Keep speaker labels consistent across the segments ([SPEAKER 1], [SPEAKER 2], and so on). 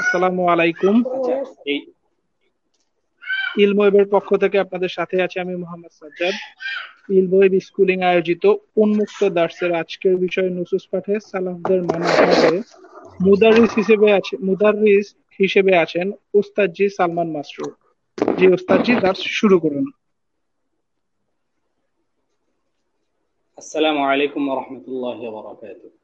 [SPEAKER 1] আসসালামু আলাইকুম।
[SPEAKER 2] এই
[SPEAKER 1] ইলমোয়েবের পক্ষ থেকে আপনাদের সাথে আছে আমি মোহাম্মদ সাজ্জাদ। ইলমোয়েব স্কুলিং আয়োজিত উন্মুক্ত দার্সের আজকের বিষয় নুসুস পাঠে সালাফদের মানহাজে মুদারিস হিসেবে আছে মুদারিস হিসেবে আছেন উস্তাদজি সালমান মাসরুর জি উস্তাদজি দার্স শুরু করুন।
[SPEAKER 2] আসসালামু আলাইকুম ওয়া রাহমাতুল্লাহি ওয়া বারাকাতুহু।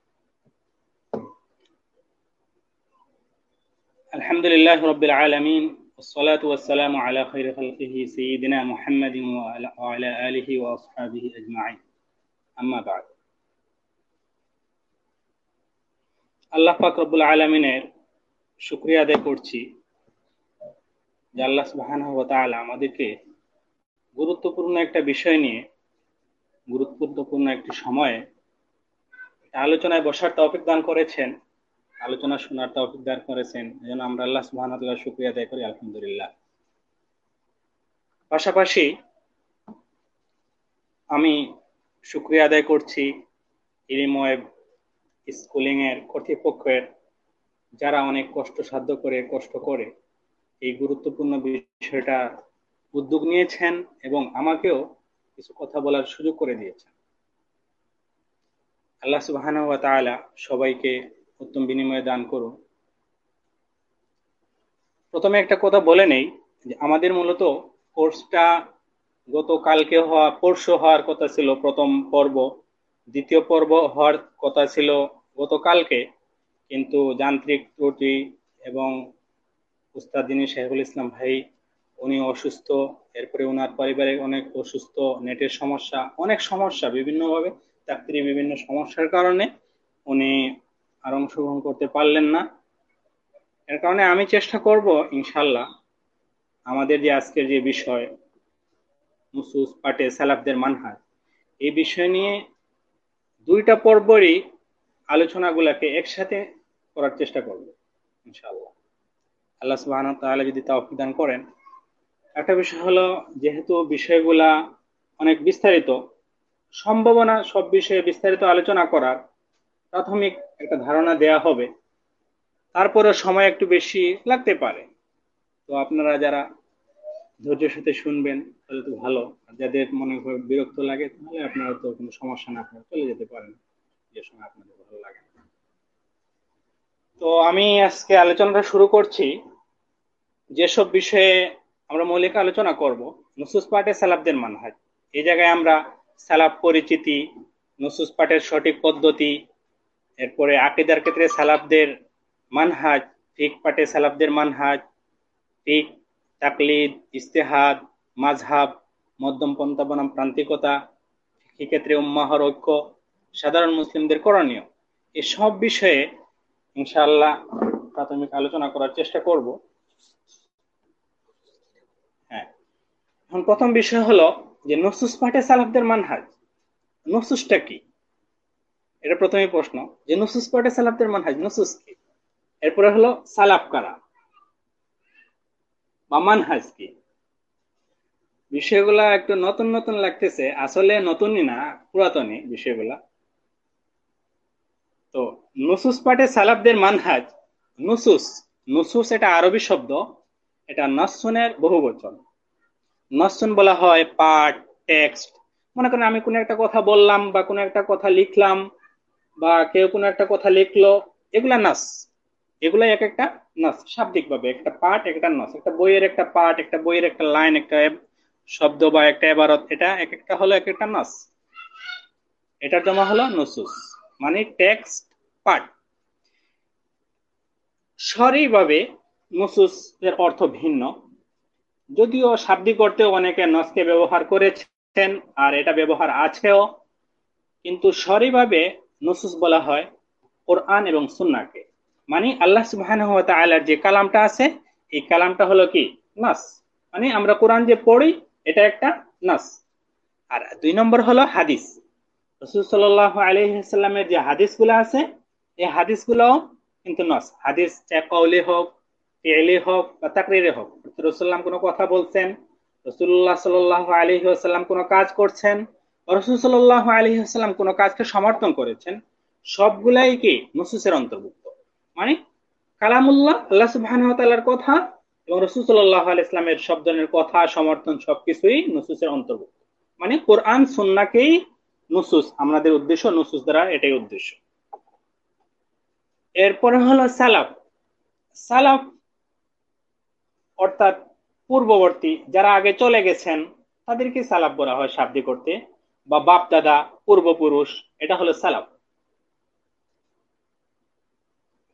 [SPEAKER 2] আলহামদুলিল্লাহি রাব্বিল আলামিন والصلاة والسلام على خير خلقه سيدنا محمد وعلى آله وأصحابه أجمعين أما بعد আল্লাহ পাক রব্বুল আলমিনের শুক্রিয়া আদায় করছি যে আল্লাহ সুবহানাহু ওয়া তাআলা আমাদেরকে গুরুত্বপূর্ণ একটা বিষয় নিয়ে গুরুত্বপূর্ণ একটি সময়ে আলোচনায় বসার তৌফিক দান করেছেন আলোচনা শোনার তৌফিক দান করেছেন। যেন আমরা আল্লাহ সুবহানাহু ওয়া তাআলার শুকরিয়া আদায় করি, আলহামদুলিল্লাহ। পাশাপাশি আমি শুকরিয়া আদায় করছি ইরিময়েব স্কুলিং এর কর্তৃপক্ষের, যারা অনেক কষ্ট সাধ্য করে, কষ্ট করে এই গুরুত্বপূর্ণ বিষয়টা উদ্যোগ নিয়েছেন এবং আমাকেও কিছু কথা বলার সুযোগ করে দিয়েছেন। আল্লাহ তাআলা সবাইকে উত্তম বিনিময়ে দান করুন। প্রথমে একটা কথা বলে নেই যে আমাদের মূলত কোর্সটা গতকালকে হওয়া, পরশু হওয়ার কথা ছিল, প্রথম পর্ব। দ্বিতীয় পর্ব হওয়ার কথা ছিল গতকালকে। কিন্তু যান্ত্রিক ত্রুটি এবং উস্তাদিনী শেখুল ইসলাম ভাই উনি অসুস্থ। এরপরে ওনার পারিবারিক অনেক অসুস্থ, নেটের সমস্যা, অনেক সমস্যা, বিভিন্নভাবে চাকরি বিভিন্ন সমস্যার কারণে উনি আর অংশগ্রহণ করতে পারলেন না। এর কারণে আমি চেষ্টা করব ইনশাল্লাহ আমাদের যে আজকের যে বিষয় মুসুস পাটে সালাফদের মানহাজ, এই বিষয় নিয়ে দুইটা পর্বরই আলোচনাগুলোকে একসাথে করার চেষ্টা করব ইনশাল্লাহ আল্লাহ সুবাহ তাহলে যদি তা অভিদান করেন। একটা বিষয় হলো, যেহেতু বিষয়গুলা অনেক বিস্তারিত, সম্ভাবনা সব বিষয়ে বিস্তারিত আলোচনা করার প্রাথমিক একটা ধারণা দেয়া হবে। তারপরে সময় একটু বেশি লাগতে পারে। তো আপনারা যারা ধৈর্যের সাথে শুনবেন, তাহলে তো ভালো। আর যাদের মনে হয় বিরক্ত লাগে, তাহলে আপনারা তো কোনো সমস্যা না করে চলে যেতে পারেন। যে সময় আপনাদের ভালো লাগে। তো আমি আজকে আলোচনাটা শুরু করছি, যেসব বিষয়ে আমরা মৌলিক আলোচনা করব, নুসুস পাঠে সালাবদের মানহাজ। এই জায়গায় আমরা সালাব পরিচিতি, নুসুস পাঠের সঠিক পদ্ধতি এরপরে আকিদার ক্ষেত্রে সালাফদের মানহাজ, ফিক পাটে সালাফদের মানহাজ, ফিক, তাকলিদ ইস্তেহাদ মাঝহাব মধ্যম পন্থা বনাম প্রান্তিকতা ক্ষেত্রে উম্মাহর ঐক্য, সাধারণ মুসলিমদের করণীয়। এই সব বিষয়ে ইনশাআল্লাহ প্রাথমিক আলোচনা করার চেষ্টা করব। হ্যাঁ। এখন প্রথম বিষয় হলো যে, নসুস পাঠে সালাফদের মানহাজ। নসুসটা কি? এটা প্রথমে প্রশ্ন যে নুসুস পড়ে সালাফদের মানহাজ নুসুস কি? এরপরে হলো সালাফ কারা? বা মানহাজ কি? বিষয়গুলা একটু নতুন নতুন লাগতেছে, আসলে নতুনই না, পুরাতনই বিষয়গুলা। তো নুসুস পাঠে সালাফদের মানহাজ নুসুস নুসুস এটা আরবি শব্দ, এটা নসুনের বহু বচন নসুন বলা হয় পাঠ, টেক্সট। মনে করেন আমি কোনো একটা কথা বললাম বা কোনো একটা কথা লিখলাম বা কেউ কোনো একটা কথা লিখলো, এগুলা নাস। এগুলা এক একটা নাস শাব্দিক ভাবে একটা পার্ট একটা নাস। একটা বইয়ের একটা পার্ট একটা বইয়ের একটা লাইন, একটা শব্দ বা একটা এবারত, এটা এক একটা হলো এক একটা নাস। এটার জমা হলো নসুস মানে টেক্সট, পাঠ। সরিভাবে নসুস এর অর্থ ভিন্ন। যদিও শাব্দিক অর্থে অনেকে নসকে ব্যবহার করেছেন, আর এটা ব্যবহার আছেও, কিন্তু সরিভাবে নসুস বলা হয় কোরআন এবং সুন্নাকে মানে আল্লাহ সুবহানাহু ওয়া যে কালামটা আছে, এই কালামটা হলো কি? নাস। মানে আমরা কোরআন যে পড়ি, এটা একটা নাস। আর দুই নম্বর হলো হাদিস। রসুল সাল্লাহ আলহিহাল্লামের যে হাদিসগুলো আছে, এই হাদিস হাদিসগুলো কিন্তু নাস। হাদিস কৌলি হোক ফেলে হোক বা তাকরিরে হোক। রসুল্লাম কোনো কথা বলছেন রসুল্লাহ সাল্লাহ আলহিহাল্লাম কোনো কাজ করছেন রসুল সাল্লাহ আলহিহাস্লাম কোনো কাজকে সমর্থন করেছেন, সবগুলাই কি? নসুসের অন্তর্ভুক্ত। মানে কালামুল্লাহ, আল্লাহ সুবাহর কথা এবং রসুল সাল্লাহ ইসলামের সব ধরনের কথা, সমর্থন সবকিছুই নুসুসের অন্তর্ভুক্ত। মানে কোরআন সুন্নাকেই নুসুস, আমাদের উদ্দেশ্য নুসুস দ্বারা এটাই উদ্দেশ্য। এরপরে হলো সালাফ। সালাফ অর্থাৎ পূর্ববর্তী যারা আগে চলে গেছেন, তাদেরকে সালাফ বলা হয় শাব্দি করতে বা বাপ, দাদা, পূর্বপুরুষ, এটা হলো সালাফ।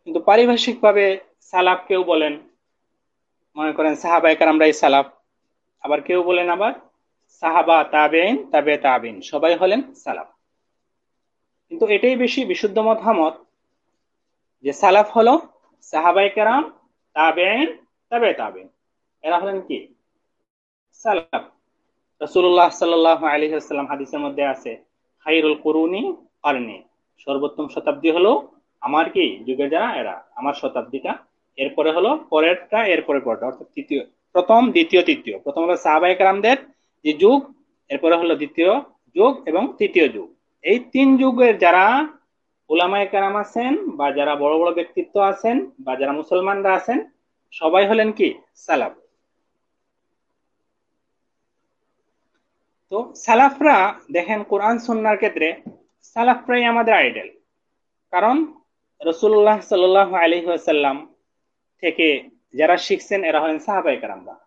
[SPEAKER 2] কিন্তু পারিভাষিক ভাবে সালাফ কেউ বলেন, মনে করেন সাহাবাইকার আমরা এই সালাফ। আবার কেউ বলেন আবার সাহাবা তাবেন তাবে তাবিন সবাই হলেন সালাফ। কিন্তু এটাই বেশি বিশুদ্ধ মতামত যে সালাফ হলো সাহাবাই কেরাম তাবেন তাবে তাবিন এরা হলেন কি? সালাফ। রসুল্লাহ সাল্লাহ আলী আসসালাম হাদিসের মধ্যে আছে খাইরুল করুনি আরনি সর্বোত্তম শতাব্দী হলো আমার কি? যুগে যারা, এরা। আমার শতাব্দীটা, এরপরে হলো পরেরটা, এরপরে পরটা অর্থাৎ তৃতীয়, প্রথম, দ্বিতীয়, তৃতীয়। প্রথম হলো সাহাবাই কালামদের যে যুগ, এরপরে হলো দ্বিতীয় যুগ এবং তৃতীয় যুগ। এই তিন যুগের যারা উলামায় কারাম আছেন বা যারা বড় বড় ব্যক্তিত্ব আছেন বা যারা মুসলমানরা আছেন, সবাই হলেন কি? সালাফ। তো সালাফরা দেখেন কোরআন সন্ন্যার ক্ষেত্রে সালাফরাই আমাদের আইডেল কারণ রসুল্লাহ সাল আলী সাল্লাম থেকে যারা শিখছেন, এরা হলেন সাহাবাই কারামরা।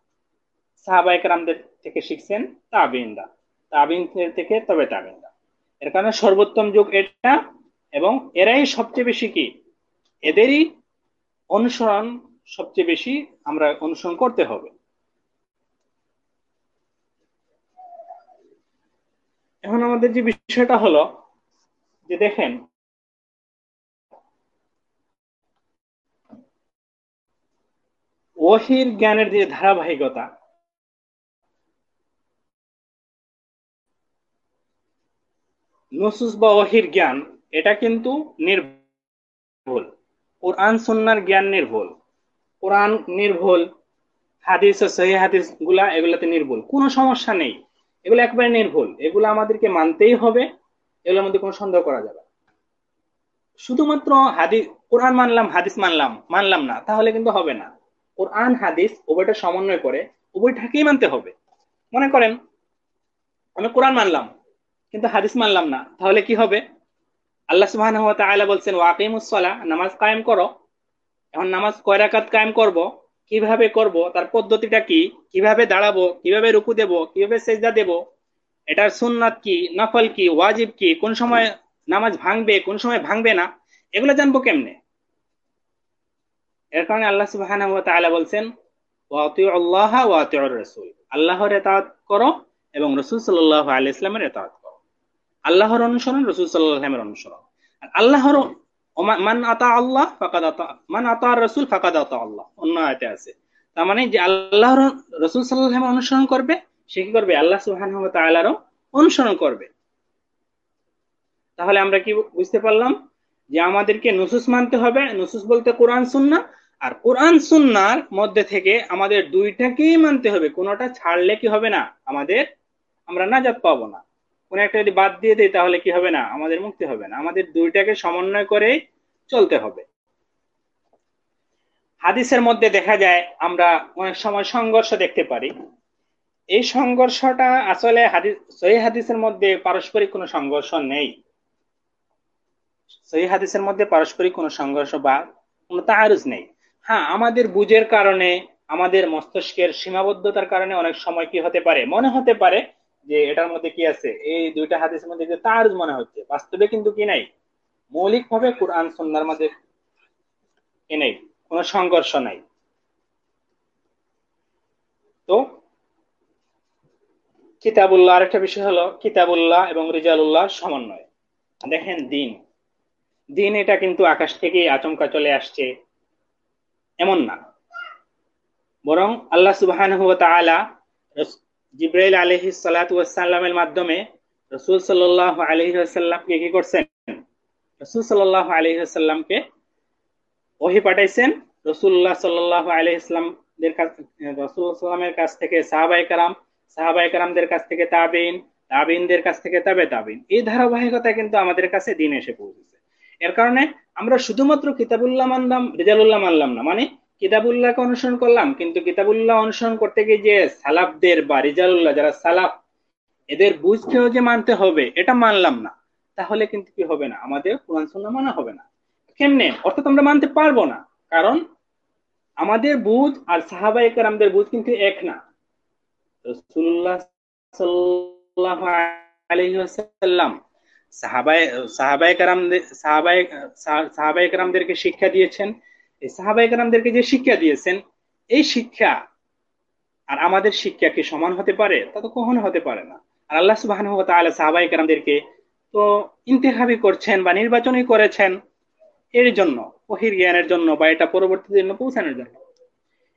[SPEAKER 2] সাহাবাই কারামদের থেকে শিখছেন তাবিনরা। তাবিন থেকে তবে তাবিনরা। এর কারণে সর্বোত্তম যুগ এটা এবং এরাই সবচেয়ে বেশি কি? এদেরই অনুসরণ সবচেয়ে বেশি আমরা অনুসরণ করতে হবে। এখন আমাদের যে বিষয়টা হলো, যে দেখেন ওহির জ্ঞানের যে ধারাবাহিকতা, নসুস বা ওহির জ্ঞান, এটা কিন্তু নির্ভুল। কোরআন সন্ন্যার জ্ঞান নির্ভুল। কোরআন নির্ভুল, হাদিস ও সহি হাদিসগুলা এগুলাতে নির্ভুল। কোনো সমস্যা নেই। এগুলো একবারে নির্ভুল। এগুলো আমাদেরকে মানতেই হবে, এগুলোর মধ্যে কোনো সন্দেহ করা যাবে শুধুমাত্র হাদিস কোরআন মানলাম, হাদিস মানলাম মানলাম না, তাহলে কিন্তু হবে না। কোরআন, হাদিস, উভয়টা সমন্বয় করে উভয়টাকেই মানতে হবে। মনে করেন, আমি কোরআন মানলাম, কিন্তু হাদিস মানলাম না, তাহলে কি হবে? আল্লাহ সুবাহ বলছেন ওয়াকিমুসলা নামাজ কায়েম করো। এখন নামাজ কয় রাকাত কায়েম করব? কীভাবে করব, তার পদ্ধতিটা কি, কীভাবে দাঁড়াবো, কীভাবে রুকু দেব, কীভাবে সেজদা দেব, এটার সুন্নাত কি, নফল কি, ওয়াজিব কি, কোন সময় নামাজ ভাঙবে, কোন সময় ভাঙবে না, এগুলো জানব কেমনে? এর কারণে আল্লাহ সুবাহ বলছেন আল্লাহ রসুল। আল্লাহর এতাত করো এবং রসুল সাল্লাহ আলি ইসলামের এতাত করো। আল্লাহর অনুসরণ, রসুল সাল্লাহামের অনুসরণ। আল্লাহর মান আতা আল্লাহ মান আতা রসুল, ফাকাদ আতা আল্লাহ। অন্য আয়তে আছে। তার মানে যে আল্লাহর রসুল সাল্লাহ অনুসরণ করবে, সে কি করবে? আল্লাহ সুহান তাল্লাহরও অনুসরণ করবে। তাহলে আমরা কি বুঝতে পারলাম? যে আমাদেরকে নুসুস মানতে হবে। নুসুস বলতে কোরআন সুন্না আর কোরআন সুন্নার মধ্যে থেকে আমাদের দুইটাকেই মানতে হবে। কোনোটা ছাড়লে কি হবে না? আমাদের আমরা নাজাত পাবো না। কোন একটা যদি বাদ দিয়ে দিই তাহলে কি হবে না? আমাদের মুক্তি হবে না। আমাদের দুইটাকে সমন্বয় করে চলতে হবে। হাদিসের মধ্যে দেখা যায়, আমরা অনেক সময় সংঘর্ষ দেখতে পারি। এই সংঘর্ষটা আসলে হাদিস, সহি হাদিসের মধ্যে পারস্পরিক কোনো সংঘর্ষ নেই। সহি হাদিসের মধ্যে পারস্পরিক কোনো সংঘর্ষ বা কোনো তাহারুজ নেই। হ্যাঁ আমাদের বুঝের কারণে, আমাদের মস্তিষ্কের সীমাবদ্ধতার কারণে অনেক সময় কি হতে পারে? মনে হতে পারে যে এটার মধ্যে কি আছে? এই দুইটা হাদিসের মধ্যে তার মনে হচ্ছে, বাস্তবে কিন্তু কি নাই? মৌলিক ভাবে কোরআন সন্ন্যার কি নেই, কোন সংঘর্ষ নাই। তো কিতাবুল্লাহ, আরেকটা বিষয় হলো কিতাবুল্লাহ এবং রিজালুল্লাহ সমন্বয়। দেখেন দিন। দিন এটা কিন্তু আকাশ থেকে আচমকা চলে আসছে, এমন না। বরং আল্লাহ সুবাহ জিব্রাইল আলহি সালাতামের মাধ্যমে রসুল সাল্লাহ আলহিহাল্লামকে কি করছেন? রসুল ওহি পাঠাইছেন। রসুল্লাহ সাল্লাহ আলহিসলামদের কাছ কাছ থেকে সাহাবাই সাহাবাই কাছ থেকে তাবিন, তাবিনদের কাছ থেকে তাবে তাবিন। এই ধারাবাহিকতা কিন্তু আমাদের কাছে দিন এসে পৌঁছেছে। এর কারণে আমরা শুধুমাত্র কিতাবুল্লাহ মানলাম, রেজালুল্লাহ মানলাম না। মানে কিতাবুল্লাহকে অনুসরণ করলাম, কিন্তু কিতাবুল্লাহ অনুসরণ করতে গিয়ে যে সালাফদের বা রিজালুল্লাহ, যারা সালাফ, এদের বুঝকেও যে মানতে হবে, এটা মানলাম না। তাহলে কিন্তু কি হবে না? আমাদের কোরআন সুন্নাহ মানা হবে না। কেমনে? অর্থাৎ আমরা মানতে পারব না। কারণ আমাদের বুঝ আর সাহাবাই কারামদের বুঝ কিন্তু এক না। রসুল্লাহ শিক্ষা দিয়েছেন। এই যে শিক্ষা দিয়েছেন, এই শিক্ষা আর আমাদের শিক্ষা কি সমান হতে পারে? তা তো কখনো হতে পারে না। আর আল্লাহ সুবাহ সাহাবাই কারামদেরকে তো ইন্তেহাবি করছেন বা নির্বাচনই করেছেন, এর জন্য, বহির জ্ঞানের জন্য বা এটা পরবর্তী জন্য পৌঁছানোর জন্য।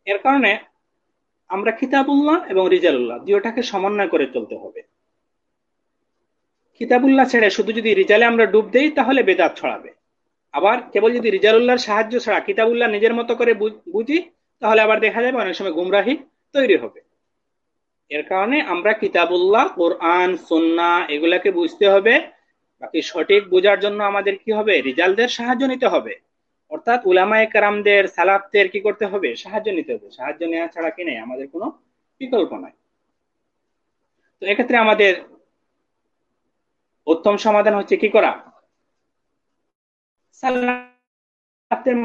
[SPEAKER 2] এর কারণে আমরা কিতাবুল্লাহ এবং রিজালুল্লাহ দুটাকে সমন্বয় করে চলতে হবে। কিতাবুল্লাহ ছেড়ে শুধু যদি রিজালে আমরা ডুব দেই, তাহলে বেদাত ছড়াবে। আবার কেবল যদি রিজালুল্লাহর সাহায্য ছাড়া কিতাবুল্লাহ নিজের মতো করে বুঝি, তাহলে আবার দেখা যাবে অনেক সময় গুমরাহি তৈরি হবে। এর কারণে আমরা কিতাবুল্লাহ কোরআন সন্না এগুলাকে বুঝতে হবে। বাকি সঠিক বোঝার জন্য আমাদের কি হবে? রিজালদের সাহায্য নিতে হবে। অর্থাৎ উলামায়ে কারামদের, সালাফদের কি করতে হবে? সাহায্য নিতে হবে। সাহায্য নেওয়া ছাড়া কি নেই? আমাদের কোনো বিকল্প নাই। তো এক্ষেত্রে আমাদের উত্তম সমাধান হচ্ছে কি করা? সালাফদের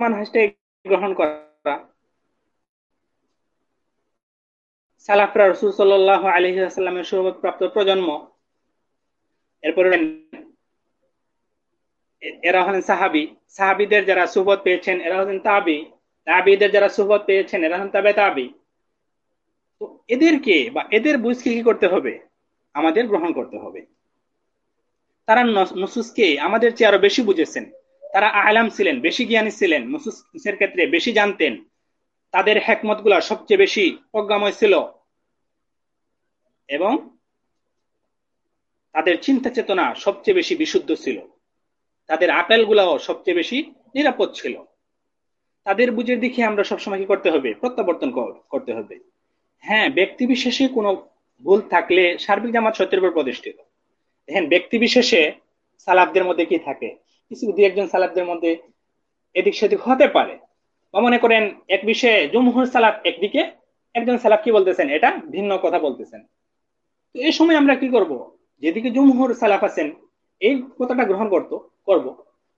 [SPEAKER 2] মানহাজটাই গ্রহণ করা। সালাফরা রসুল সাল্লাহ আলহিহাস্লামের সুহবত প্রাপ্ত প্রজন্ম এরপরে এরা হলেন সাহাবি। সাহাবিদের যারা সুহবত পেয়েছেন, এরা হলেন তাবি। তাবিদের যারা সুহবত পেয়েছেন, এরা হলেন তাবে তাবি। তো এদেরকে বা এদের বুঝকে কি করতে হবে? আমাদের গ্রহণ করতে হবে। তারা নসুসকে আমাদের চেয়ে আরও বেশি বুঝেছেন। তারা আহলাম ছিলেন, বেশি জ্ঞানী ছিলেন, নসুসের ক্ষেত্রে বেশি জানতেন। তাদের হ্যাকমত সবচেয়ে বেশি প্রজ্ঞাময় ছিল। এবং তাদের চিন্তা চেতনা সবচেয়ে বেশি বিশুদ্ধ ছিল। তাদের আকাল গুলাও সবচেয়ে বেশি নিরাপদ ছিল। তাদের বুঝের দিকে আমরা সবসময় কি করতে হবে? প্রত্যাবর্তন করতে হবে। হ্যাঁ ব্যক্তি বিশেষে কোনো ভুল থাকলে সার্বিক জামাত সত্যের উপর প্রতিষ্ঠিত। দেখেন ব্যক্তি বিশেষে সালাফদের মধ্যে কি থাকে? কিছু দুই একজন সালাবদের মধ্যে এদিক সেদিক হতে পারে। বা মনে করেন, এক বিষয়ে জমহুর সালাব একদিকে, একজন সালাব কি বলতেছেন? এটা ভিন্ন কথা বলতেছেন। তো এই সময় আমরা কি করব? যেদিকে জমহুর সালাফ আছেন, এই কথাটা গ্রহণ করতো, করব।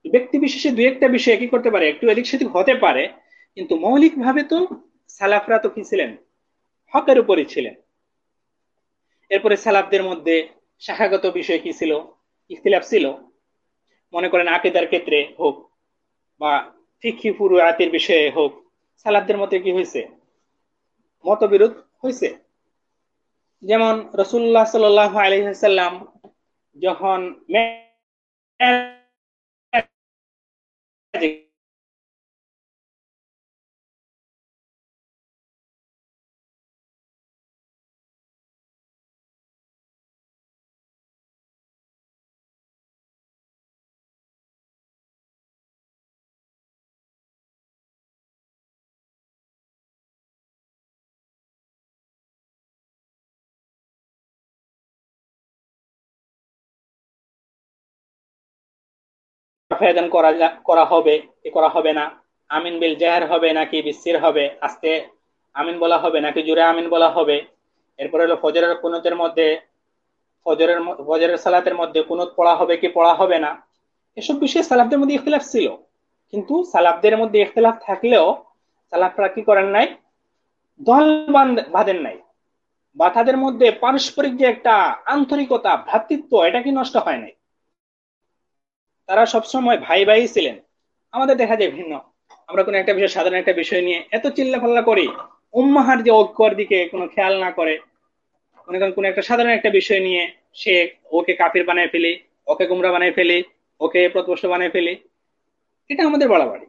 [SPEAKER 2] ব্যক্তি বিশেষে দুই একটা বিষয়ে কি করতে পারে? একটু এদিক সেদিক হতে পারে, কিন্তু মৌলিক ভাবে তো সালাফরা তো কি ছিলেন? হকের উপরই ছিলেন। এরপরে সালাফদের মধ্যে শাখাগত বিষয় কি ছিল? ইখতিলাফ ছিল। মনে করেন আকিদার ক্ষেত্রে হোক বা ফিক্ষি পুরু আয়াতের বিষয়ে হোক, সালাফদের মধ্যে কি হয়েছে? মতবিরোধ হয়েছে। যেমন রসুল্লাহ সাল আলহিহাল্লাম যখন ফেদান করা করা হবে কি করা হবে না। আমিন বিল জাহের হবে নাকি বিসির হবে? আস্তে আমিন বলা হবে নাকি জুড়ে আমিন বলা হবে? এরপরে হলো ফজরের কুনুতের মধ্যে, ফজরের ফজরের সালাতের মধ্যে কুনুত পড়া হবে কি পড়া হবে না? এসব বিষয়ে সালাফদের মধ্যে ইখতিলাফ ছিল। কিন্তু সালাফদের মধ্যে ইখতিলাফ থাকলেও সালাফরা কি করেন নাই? দল বাঁধেন নাই। বা তাদের মধ্যে পারস্পরিক যে একটা আন্তরিকতা, ভ্রাতৃত্ব, এটা কি নষ্ট হয় নাই? তারা সবসময় ভাই ভাই ছিলেন। আমাদের দেখা যায় ভিন্ন। আমরা কোনো একটা বিষয় সাধারণ একটা বিষয় নিয়ে এত চিল্লা ফাল্লা করি, উম্মাহার যে ঐক্যর দিকে কোনো খেয়াল না করে। মনে করেন কোনো একটা সাধারণ একটা বিষয় নিয়ে সে ওকে কাফির বানায় ফেলি, ওকে গুমরা বানায় ফেলি, ওকে প্রতপষ্ট বানায় ফেলি। এটা আমাদের বাড়াবাড়ি,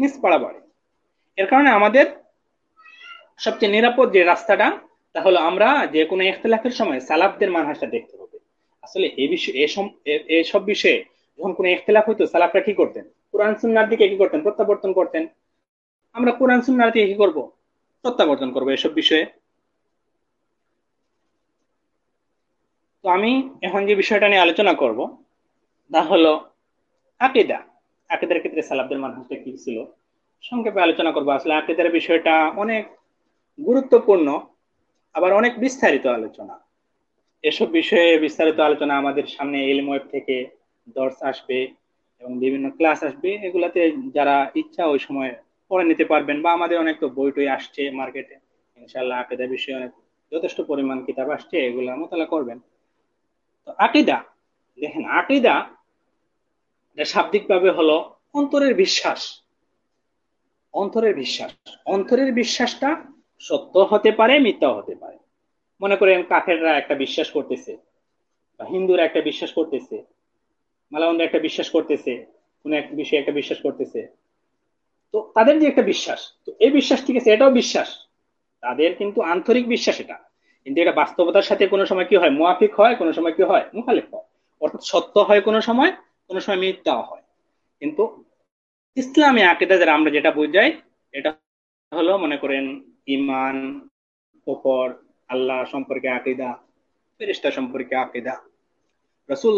[SPEAKER 2] মিস বাড়াবাড়ি। এর কারণে আমাদের সবচেয়ে নিরাপদ যে রাস্তাটা, তা হলো আমরা যে কোনো ইখতলাফের সময় সালাফদের মানহাসটা দেখতে হবে। আসলে এই বিষয়ে এসব বিষয়ে যখন কোনো ইখতলাফ হইতো, সালাফরা কি করতেন? কোরআন, সুন্নার দিকে কি করতেন? প্রত্যাবর্তন করতেন। আমরা কোরআন, সুন্নার দিকে কি করব? প্রত্যাবর্তন করব এসব বিষয়ে। তো আমি এখন যে বিষয়টা নিয়ে আলোচনা করব, তা হলো আকিদা। আকিদার ক্ষেত্রে সালাফদের মানহাজটা কি ছিল? সংক্ষেপে আলোচনা করব। আসলে আকিদার বিষয়টা অনেক গুরুত্বপূর্ণ, আবার অনেক বিস্তারিত আলোচনা। এসব বিষয়ে বিস্তারিত আলোচনা আমাদের সামনে এলম ওয়েব থেকে দর্শ আসবে এবং বিভিন্ন ক্লাস আসবে, এগুলাতে যারা ইচ্ছা ওই সময় পড়ে নিতে পারবেন বা আমাদের অনেক তো বই টই আসছে মার্কেটে। ইনশাল্লাহ আকিদা বিষয়ে অনেক যথেষ্ট পরিমাণ কিতাব আসছে এগুলা মোতালা করবেন। তো আকিদা, দেখেন আকিদা শাব্দিক ভাবে হলো অন্তরের বিশ্বাস। অন্তরের বিশ্বাস। অন্তরের বিশ্বাসটা সত্য হতে পারে মিথ্যাও হতে পারে। মনে করেন কাফেররা একটা বিশ্বাস করতেছে বা হিন্দুরা একটা বিশ্বাস করতেছে। মালাউন্ডা একটা বিশ্বাস করতেছে, কোন এক বিষয়ে একটা বিশ্বাস করতেছে। তো তাদের যে একটা বিশ্বাস, তো এই বিশ্বাস ঠিক আছে, এটাও বিশ্বাস। তাদের কিন্তু আন্তরিক বিশ্বাস এটা। কিন্তু এটা বাস্তবতার সাথে কোনো সময় কি হয়? মুয়াফিক হয়, কোনো সময় কি হয়? মুখালিফ হয়। অর্থাৎ সত্য হয় কোনো সময় কোনো সময় মিথ্যাও হয়। কিন্তু ইসলামী আকিদা যারা আমরা যেটা বুঝাই, এটা হলো, মনে করেন ইমান ওপর, আল্লাহ সম্পর্কে আকিদা ফেরিস্তা সম্পর্কে আকিদা। রসুল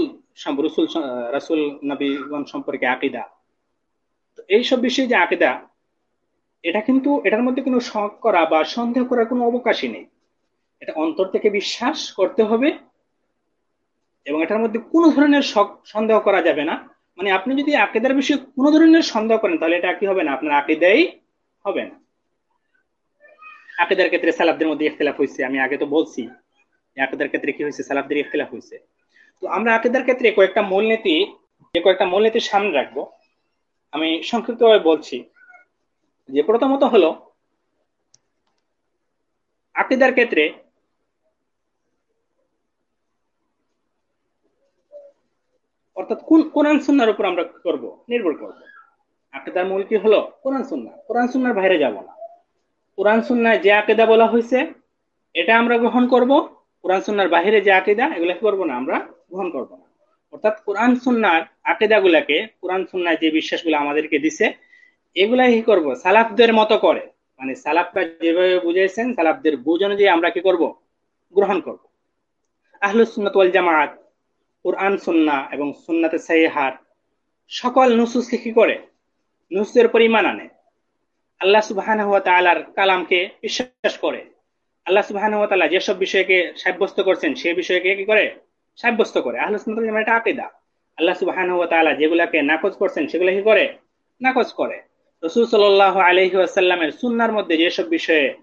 [SPEAKER 2] রসুল রসুল নবীগণ সম্পর্কে আকিদা। এইসব বিষয়ে যে আকিদা, এটা কিন্তু এটার মধ্যে কোনো শখ করা বা সন্দেহ করার কোনো অবকাশই নেই। এটা অন্তর থেকে বিশ্বাস করতে হবে এবং এটার মধ্যে কোনো ধরনের শখ, সন্দেহ করা যাবে না। মানে আপনি যদি আকিদার বিষয়ে কোনো ধরনের সন্দেহ করেন, তাহলে এটা কি হবে না? আপনার আকিদাই হবে না। আকিদার ক্ষেত্রে সালাবদের মধ্যে ইখতলাফ হয়েছে আমি আগে তো বলছি। আকিদার ক্ষেত্রে কি হয়েছে সালাবদের ইখতলাফ হয়েছে তো আমরা আকিদার ক্ষেত্রে কয়েকটা মূলনীতি, যে কয়েকটা মূলনীতি সামনে রাখব। আমি সংক্ষিপ্তভাবে বলছি যে প্রথমত হলো, আকিদার ক্ষেত্রে অর্থাৎ কোন, কোরআন সুন্নার উপর আমরা করব? নির্ভর করব। আকিদার মূল কি হলো? কোরআন সুন্না। কোরআন সুন্নার বাইরে যাব না। কোরআন সুন্নায় যে আকিদা বলা হয়েছে, এটা আমরা গ্রহণ করব। কোরআন সুন্নার বাহিরে যে আকিদা, এগুলো কি করব না আমরা গ্রহণ করব না। অর্থাৎ কোরআন, সুন্নার আকিদা গুলাকে কোরআন, সুন্নায় যে বিশ্বাসগুলো আমাদেরকে দিছে এগুলা কি করব? সালাফদের মতো করে। মানে সালাফরা যেভাবে বুঝাইছেন, সালাফদের বুঝ অনুযায়ী আমরা কি করব? গ্রহণ করব। আহলুস সুন্নাত ওয়াল জামাত কোরআন, সুন্না এবং সুন্নাতে সাইহার সকল নুসুসকে কি করে? নুসুসের পরিমাণ আনে। আল্লাহ সুবাহান তালার কালামকে বিশ্বাস করে। আল্লাহ সুবাহান তালা যেসব বিষয়কে সাব্যস্ত করছেন সেই বিষয়কে কি করে? সাব্যস্ত করে। আহলে এটা আকিদা। আল্লাহ সুবাহান তালা যেগুলাকে নাকচ করছেন, সেগুলো কি করে? নাকচ করে। রসুল সাল্লাহ আলহি আসাল্লামের সুন্নার মধ্যে যেসব বিষয়ে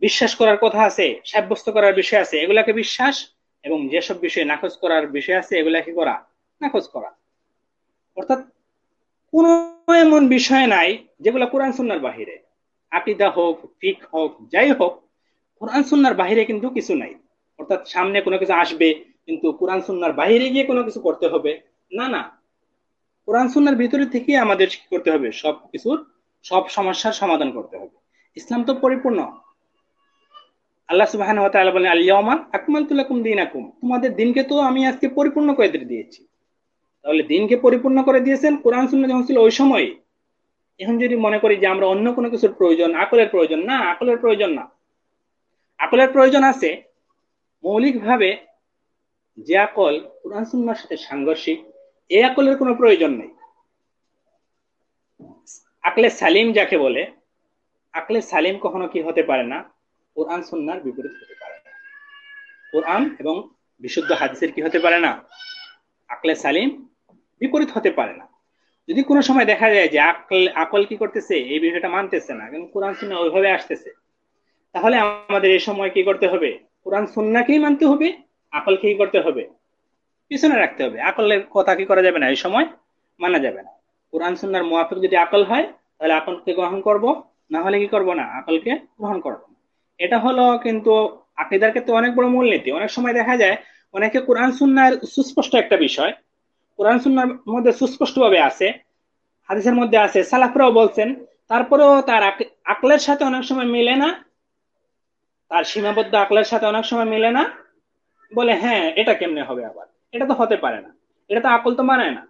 [SPEAKER 2] বিশ্বাস করার কথা আছে, সাব্যস্ত করার বিষয় আছে, এগুলাকে বিশ্বাস এবং যেসব বিষয়ে নাকচ করার বিষয় আছে, এগুলা কি করা? নাকচ করা। অর্থাৎ কোন এমন বিষয় নাই যেগুলো কোরআন সুন্নার বাহিরে। আকিদা হোক, ফিক হোক, যাই হোক, কোরআন সুন্নার বাহিরে কিন্তু কিছু নাই। অর্থাৎ সামনে কোনো কিছু আসবে কিন্তু কোরআন সুন্নার বাইরে গিয়ে কোনো কিছু করতে হবে? না না। কোরআন সুন্নার ভিতরে থেকে আমাদের কি করতে হবে? সব কিছুর, সব সমস্যার সমাধান করতে হবে। ইসলাম তো পরিপূর্ণ। আল্লাহ সুবাহ বলেন আলিয়ামা আকমাল তুলাকুম দিন আকুম তোমাদের দিনকে তো আমি আজকে পরিপূর্ণ করে দিয়েছি। তাহলে দিনকে পরিপূর্ণ করে দিয়েছেন কোরআন সুন্না যখন ছিল ওই সময়। এখন যদি মনে করি যে আমরা অন্য কোনো কিছুর প্রয়োজন, আকলের প্রয়োজন, না, আকলের প্রয়োজন না। আকলের প্রয়োজন আছে। মৌলিকভাবে যে আকল কোরআন সুন্নার সাথে সাংঘর্ষিক, এ আকলের কোনো প্রয়োজন নেই। আকলে সালিম যাকে বলে, আকলে সালিম কখনো কি হতে পারে না? কোরআন সুন্নার বিপরীত হতে পারে না। কোরআন এবং বিশুদ্ধ হাদিসের কি হতে পারে না? আকলে সালিম বিপরীত হতে পারে না। যদি কোনো সময় দেখা যায় যে আকল আকল কি করতেছে, এই বিষয়টা মানতেছে না কিন্তু কোরআন সুন্না ওইভাবে আসতেছে, তাহলে আমাদের এই সময় কি করতে হবে? কোরআন সুন্নাকেই মানতে হবে আকলকে কি করতে হবে? পিছনে রাখতে হবে। আকলের কথা কি করা যাবে না? এই সময় মানা যাবে না। কোরআন সুন্নার মোয়াফিক যদি আকল হয়, তাহলে আকলকে গ্রহণ করব। না হলে কি করব না? আকলকে গ্রহণ করব। এটা হলো কিন্তু আকিদার ক্ষেত্রে অনেক বড় মূলনীতি। অনেক সময় দেখা যায়, অনেকে কোরআন সুন্নার সুস্পষ্ট একটা বিষয়, কোরআন সুন্নার মধ্যে সুস্পষ্ট ভাবে আছে, হাদিসের মধ্যে আছে, সালাফরাও বলছেন, তারপরেও তার আকলের সাথে অনেক সময় মিলে না, তার সীমাবদ্ধ আকলের সাথে অনেক সময় মিলে না বলে হ্যাঁ এটা কেমনে হবে আবার? এটা তো হতে পারে না। এটা তো আকল তো মানায় না।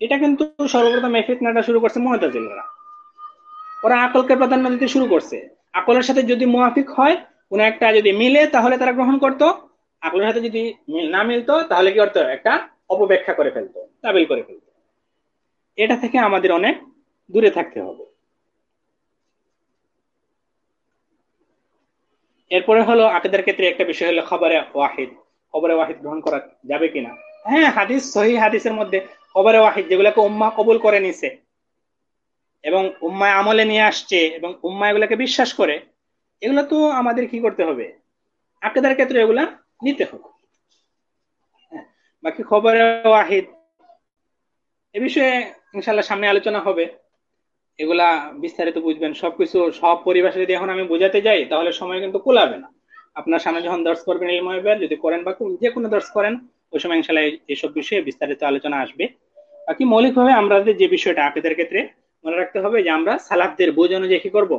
[SPEAKER 2] এটা কিন্তু সর্বপ্রথম এই ফিতনাটা শুরু করছে মহাতাজিলরা ওরা আকলকে প্রাধান্য দিতে শুরু করছে। আকলের সাথে যদি মুয়াফিক হয়, কোন একটা যদি মিলে, তাহলে তারা গ্রহণ করত। আকলের সাথে যদি না মিলতো, তাহলে কি করতো? একটা অপব্যাখ্যা করে ফেলতো, তাবিল করে ফেলতো। এটা থেকে আমাদের অনেক দূরে থাকতে হবে। এরপরে হলো আকিদার ক্ষেত্রে একটা বিষয় হলো খবরে ওয়াহিদ। খবরে ওয়াহিদ গ্রহণ করা যাবে কিনা? হ্যাঁ হাদিস সহি হাদিসের মধ্যে খবরে ওয়াহিদ যেগুলোকে উম্মা কবুল করে নিছে এবং উম্মায় আমলে নিয়ে আসছে এবং উম্মা এগুলাকে বিশ্বাস করে এগুলো তো আমাদের কি করতে হবে? আকিদার ক্ষেত্রে এগুলা নিতে হবে। হ্যাঁ, বাকি খবরে ওয়াহিদ এ বিষয়ে ইনশাল্লাহ সামনে আলোচনা হবে। এগুলা বিস্তারিত বুঝবেন। সবকিছু সব পরিবেশে যদি এখন আমি বোঝাতে যাই, তাহলে সময় কিন্তু কোলাবে না। আপনার সামনে যখন দর্শ করবেন ইলময়ের যদি করেন বা যে কোনো দর্শ করেন, ওই সময় ইনশাল্লাহ এইসব বিষয়ে বিস্তারিত আলোচনা আসবে। বাকি মৌলিকভাবে আমরা যে বিষয়টা, আকিদের ক্ষেত্রে মনে রাখতে হবে যে আমরা সালাফদের বোঝ অনুযায়ী কি করব?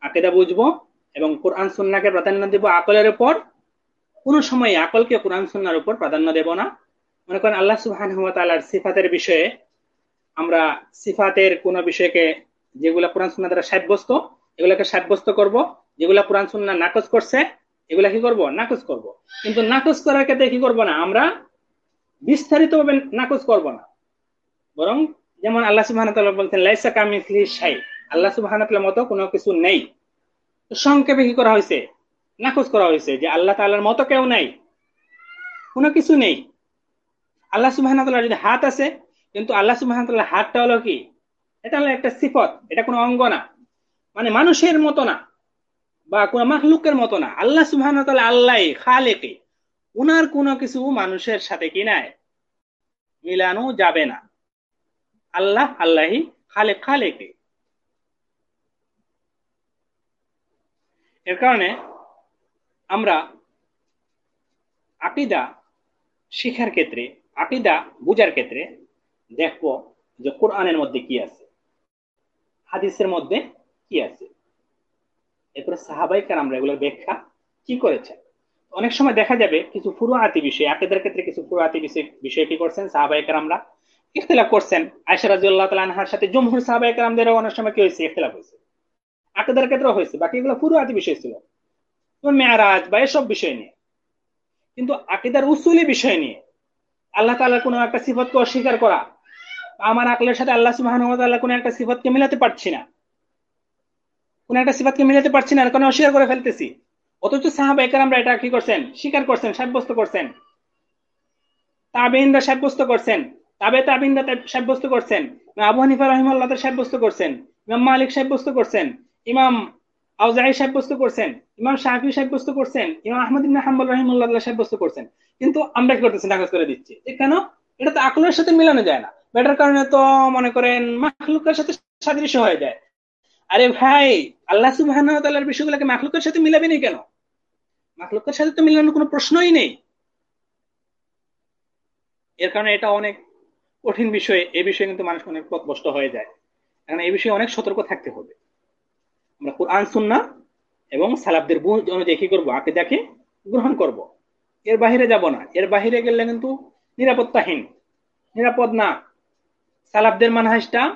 [SPEAKER 2] আকেদা বুঝব এবং কোরআন সুন্নাকে প্রাধান্য দেব আকলের উপর। কোনো সময় আকলকে কোরআন সুন্নার উপর প্রাধান্য দেব না। মনে করেন আল্লাহ সুহান সিফাতের বিষয়ে আমরা সিফাতের কোন বিষয়কে যেগুলা কোরআন সুন্না দ্বারা সাব্যস্ত, এগুলাকে সাব্যস্ত করব। যেগুলা কোরআন সুন্না নাকচ করছে, এগুলা কি করব? নাকচ করব। কিন্তু নাকচ করার ক্ষেত্রে কি করব না? আমরা বিস্তারিত ভাবে নাকচ করব না। বরং যেমন আল্লাহ সুবাহ বলছেন, লাইসা কামিসলি সাই আল্লাহ সুবাহ মতো কোনো কিছু নেই। সংক্ষেপে কি করা হয়েছে? নাকচ করা হয়েছে যে আল্লাহ তাল্লার মতো কেউ নাই। কোনো কিছু নেই। আল্লাহ সুবাহ যদি হাত আছে কিন্তু আল্লাহ সুবাহ হাতটা হলো কি? এটা হলো একটা সিফত, এটা কোনো অঙ্গ না। মানে মানুষের মতো না, বা কোন মাহলুকের মতো না। আল্লাহ সুবাহ আল্লাহ খালেকে উনার কোনো কিছু মানুষের সাথে কি নাই? মিলানো যাবে না। আল্লাহ আল্লাহি খালে খালেকে এর কারণে আমরা আকিদা শিখার ক্ষেত্রে, আকিদা বুঝার ক্ষেত্রে দেখব যে কোরআনের মধ্যে কি আছে? হাদিসের মধ্যে কি আছে? এরপরে সাহাবাই আমরা এগুলোর ব্যাখ্যা কি করেছেন অনেক সময় দেখা যাবে কিছু ফুরুয়াতি বিষয়, আকিদার ক্ষেত্রে কিছু ফুরুয়াতি বিষয় কি করছেন সাহাবাই আমরা ইখতলাফ করছেন। আয়সা রাজিউল্লাহ তালাহার সাথে জমহুর সাহাবাই কারামদেরও অনেক সময় কি হয়েছে? ইখতলাফ হয়েছে। আকিদার ক্ষেত্রে হয়েছে। বাকি এগুলো ফুরুয়াতি বিষয় ছিল। মেয়ারাজ বা এসব বিষয় নিয়ে। কিন্তু আকিদার উসুলি বিষয় নিয়ে আল্লাহ তালার কোনো একটা সিফতকে অস্বীকার করা আমার আকলের সাথে আল্লাহ সুবাহ কোন একটা সিফতকে মিলাতে পারছি না। কোন একটা সিফাতকে মিলাতে পারছি না কারণ অস্বীকার করে ফেলতেছি। অথচ সাহাবা একার আমরা এটা কি করছেন? স্বীকার করছেন, সাব্যস্ত করছেন। তাবেইনরা সাব্যস্ত করছেন, তাবে তাবিনরা সাব্যস্ত করছেন আবু হানিফা রহিমাল্লাহ সাব্যস্ত করছেন, ইমাম মালিক সাব্যস্ত করছেন, ইমাম আউজাই সাব্যস্ত করছেন, ইমাম শাহি সাব্যস্ত করছেন, ইমাম আহমদ ইবনে হাম্বল রহিমুল্লাহ সাব্যস্ত করছেন। কিন্তু আমরা কি করতেছি? নাকচ করে দিচ্ছি। কেন? এটা তো আকলের সাথে মিলানো যায় না। এটার কারণে তো মনে করেন মাখলুকের সাথে সাদৃশ্য হয়ে যায়। আরে ভাই, আল্লাহ সুবাহ বিষয়গুলোকে মাখলুকের সাথে মিলাবে নি কেন? মাখলুকের সাথে তো মিলানোর কোনো প্রশ্নই নেই। এর কারণে এটা অনেক কঠিন বিষয় এই বিষয়ে কিন্তু মানুষ অনেক পথভ্রষ্ট হয়ে যায়। এখন এই বিষয়ে অনেক সতর্ক থাকতে হবে। আমরা কোরআন সুন্না এবং সালাবদের বুঝ অনুযায়ী কি করব, আকিদাকে গ্রহণ করব। এর বাহিরে যাব না। এর বাহিরে গেলে কিন্তু নিরাপত্তাহীন, নিরাপদ না। সালাফদের মানহাজটা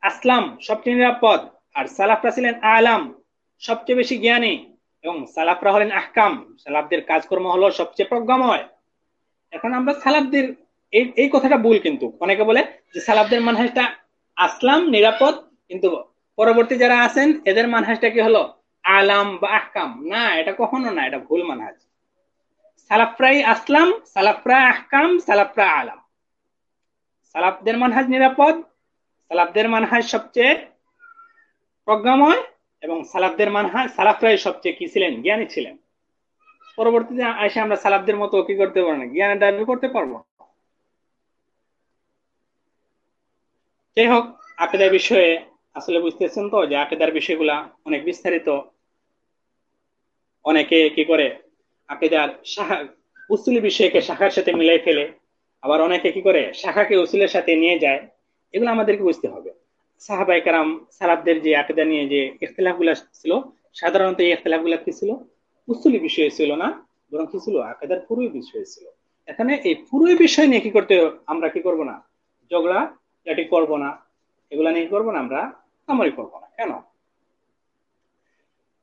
[SPEAKER 2] আসলাম, সবচেয়ে নিরাপদ। আর সালাফরা ছিলেন আলাম, সবচেয়ে বেশি জ্ঞানী। এবং সালাফরা হলেন আহকাম, সালাফদের কাজকর্ম হলো সবচেয়ে প্রজ্ঞাময়। এখন আমরা সালাফদের, এই এই কথাটা ভুল কিন্তু। অনেকে বলে যে সালাফদের মানহাজটা আসলাম, নিরাপদ, কিন্তু পরবর্তী যারা আছেন, এদের মানহাজটা কি হলো? আলাম বা আহকাম। না, এটা কখনো না, এটা ভুল মানহাজ। সালাফরাই আসলাম, সালাফরা আহকাম, সালাফরা আলাম। সালাফদের মানহাজ নিরাপদ। সালাফদের মানহাজ সবচেয়ে প্রজ্ঞাময় এবং সালাফদের মানহাজ সালাফরাই সবচেয়ে কি ছিলেন? জ্ঞানী ছিলেন। পরবর্তীতে এসে আমরা সালাফদের মতো কি করতে পারব না? জ্ঞানের দাবি করতে পারব। যাই হোক আকেদার বিষয়ে আসলে বুঝতেছেন তো যে আকেদার বিষয়গুলা অনেক বিস্তারিত। অনেকে কি করে আকেদার উসুলি বিষয়কে শাখার সাথে মিলাই ফেলে। আবার অনেকে কি করে, শাখাকে উসুলের সাথে নিয়ে যায়। এগুলো আমাদেরকে বুঝতে হবে। সাহাবাই কারাম সালাবদের যে আকেদা নিয়ে যে ইখতলাফগুলা ছিল, সাধারণত এই ইখতলাফগুলা কি ছিল? উসুলি বিষয় ছিল না, বরং কি ছিল? আকেদার পুরোই বিষয় ছিল। এখানে এই পুরোই বিষয় নিয়ে কি করতে আমরা কি করব না? ঝগড়া? জাটি করব না? এগুলা নিয়ে করব না আমরা? আমরাই করব না। কেন?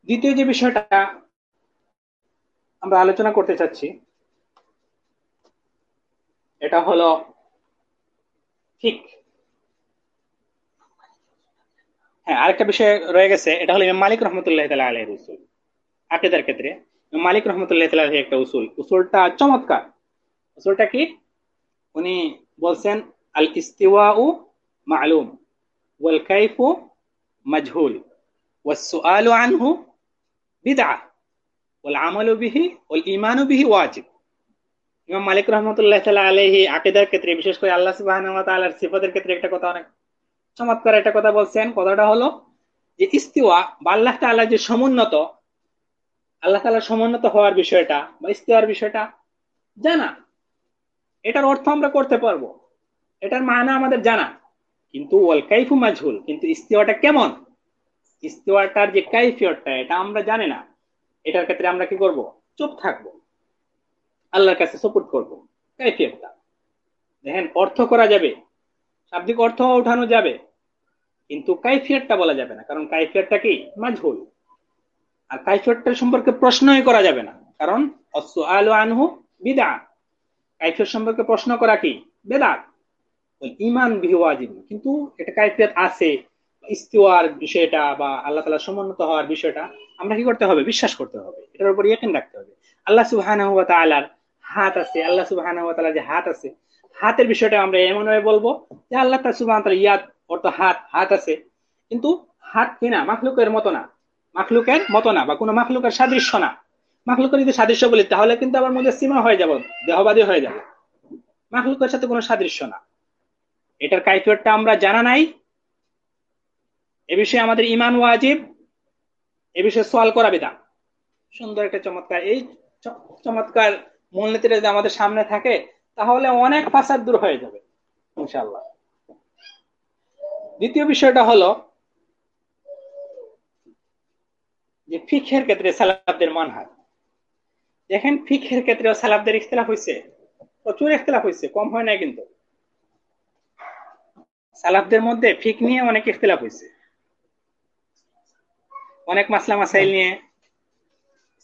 [SPEAKER 2] দ্বিতীয় যে বিষয়টা আমরা আলোচনা করতে চাচ্ছি এটা হলো ঠিক হ্যাঁ আরেকটা বিষয় রয়ে গেছে এটা হলো ইমাম মালিক রহমতুল্লাহ তালা আলহের উসুল আকিদার ক্ষেত্রে মালিক রহমতুল্লাহ তালা একটা উসুল উসুলটা চমৎকার উসুলটা কি উনি বলছেন আল ইস্তিওয়াউ মালুম ওয়াল কাইফু মাজহুল والسؤال عنه بدعة والعمل به والإيمان به واجب ইমাম মালিক রহমতুল্লাহ তালা আলহি আকিদার ক্ষেত্রে, বিশেষ করে আল্লাহ সুবাহ সিফতের ক্ষেত্রে একটা কথা অনেক চমৎকার একটা কথা বলছেন। কথাটা হলো যে ইস্তিওয়া বা আল্লাহ তাআলা যে সমুন্নত, আল্লাহ তাআলা সমুন্নত হওয়ার বিষয়টা বা ইস্তিওয়ার বিষয়টা জানা। এটার অর্থ আমরা করতে পারব। এটার মানা আমাদের জানা। কিন্তু ওয়াল কাইফু মাঝুল কিন্তু ইস্তিওয়াটা কেমন? ইস্তিওয়াটার যে কাইফিয়তটা, এটা আমরা জানি না। এটার ক্ষেত্রে আমরা কি করব? চুপ থাকব। আল্লাহর কাছে সাপোর্ট করব। কাইফিয়তটা। দেখেন, অর্থ করা যাবে। শাব্দিক অর্থ উঠানো যাবে। কিন্তু কাইফিয়তটা বলা যাবে না। কারণ কাইফিয়তটা কি? মাজহুল আর কাইফিয়তটা সম্পর্কে প্রশ্নই করা যাবে না। কারণ আলু আনহু বিদা কাইফিয়ত সম্পর্কে প্রশ্ন করা কি? বেদাত ইমান বিহু ওয়াজিব। কিন্তু এটা কাইফিয়ত আছে। ইস্তিওয়ার বিষয়টা বা আল্লাহ তালা সমুন্নত হওয়ার বিষয়টা আমরা কি করতে হবে? বিশ্বাস করতে হবে। এটার উপর ইয়েকিন রাখতে হবে। আল্লাহ সুবাহ হাত আছে, আল্লাহ সুবাহ যে হাত আছে, হাতের বিষয়টা আমরা এমন ভাবে বলব যে আল্লাহ সুবাহ ইয়াদ অর্থ হাত হাত আছে। কিন্তু হাত কিনা মাখলুকের মতো না। মাখলুকের মতো না বা কোনো মাখলুকের সাদৃশ্য না। মাখলুকের যদি সাদৃশ্য বলি, তাহলে কিন্তু আবার মধ্যে সীমা হয়ে যাব, দেহবাদী হয়ে যাবে। মাখলুকের সাথে কোনো সাদৃশ্য না। এটার কাইফিয়তটা আমরা জানা নাই। এ বিষয়ে আমাদের ইমান ওয়াজিব। এ বিষয়ে সোয়াল করা বিধান সুন্দর একটা চমৎকার, এই চমৎকার মূলনীতিটা যদি আমাদের সামনে থাকে, তাহলে অনেক ফাসাদ দূর হয়ে যাবে ইনশাল্লাহ দ্বিতীয় বিষয়টা হলো যে ফিখের ক্ষেত্রে সালাবদের মানহাজ। দেখেন ফিখের ক্ষেত্রে সালাবদের ইখতলাফ হয়েছে প্রচুর ইখতলাফ হয়েছে কম হয় নাই কিন্তু। সালাফদের মধ্যে ফিক নিয়ে অনেক ইখতলাফ হয়েছে অনেক মাসলা মাসাইল নিয়ে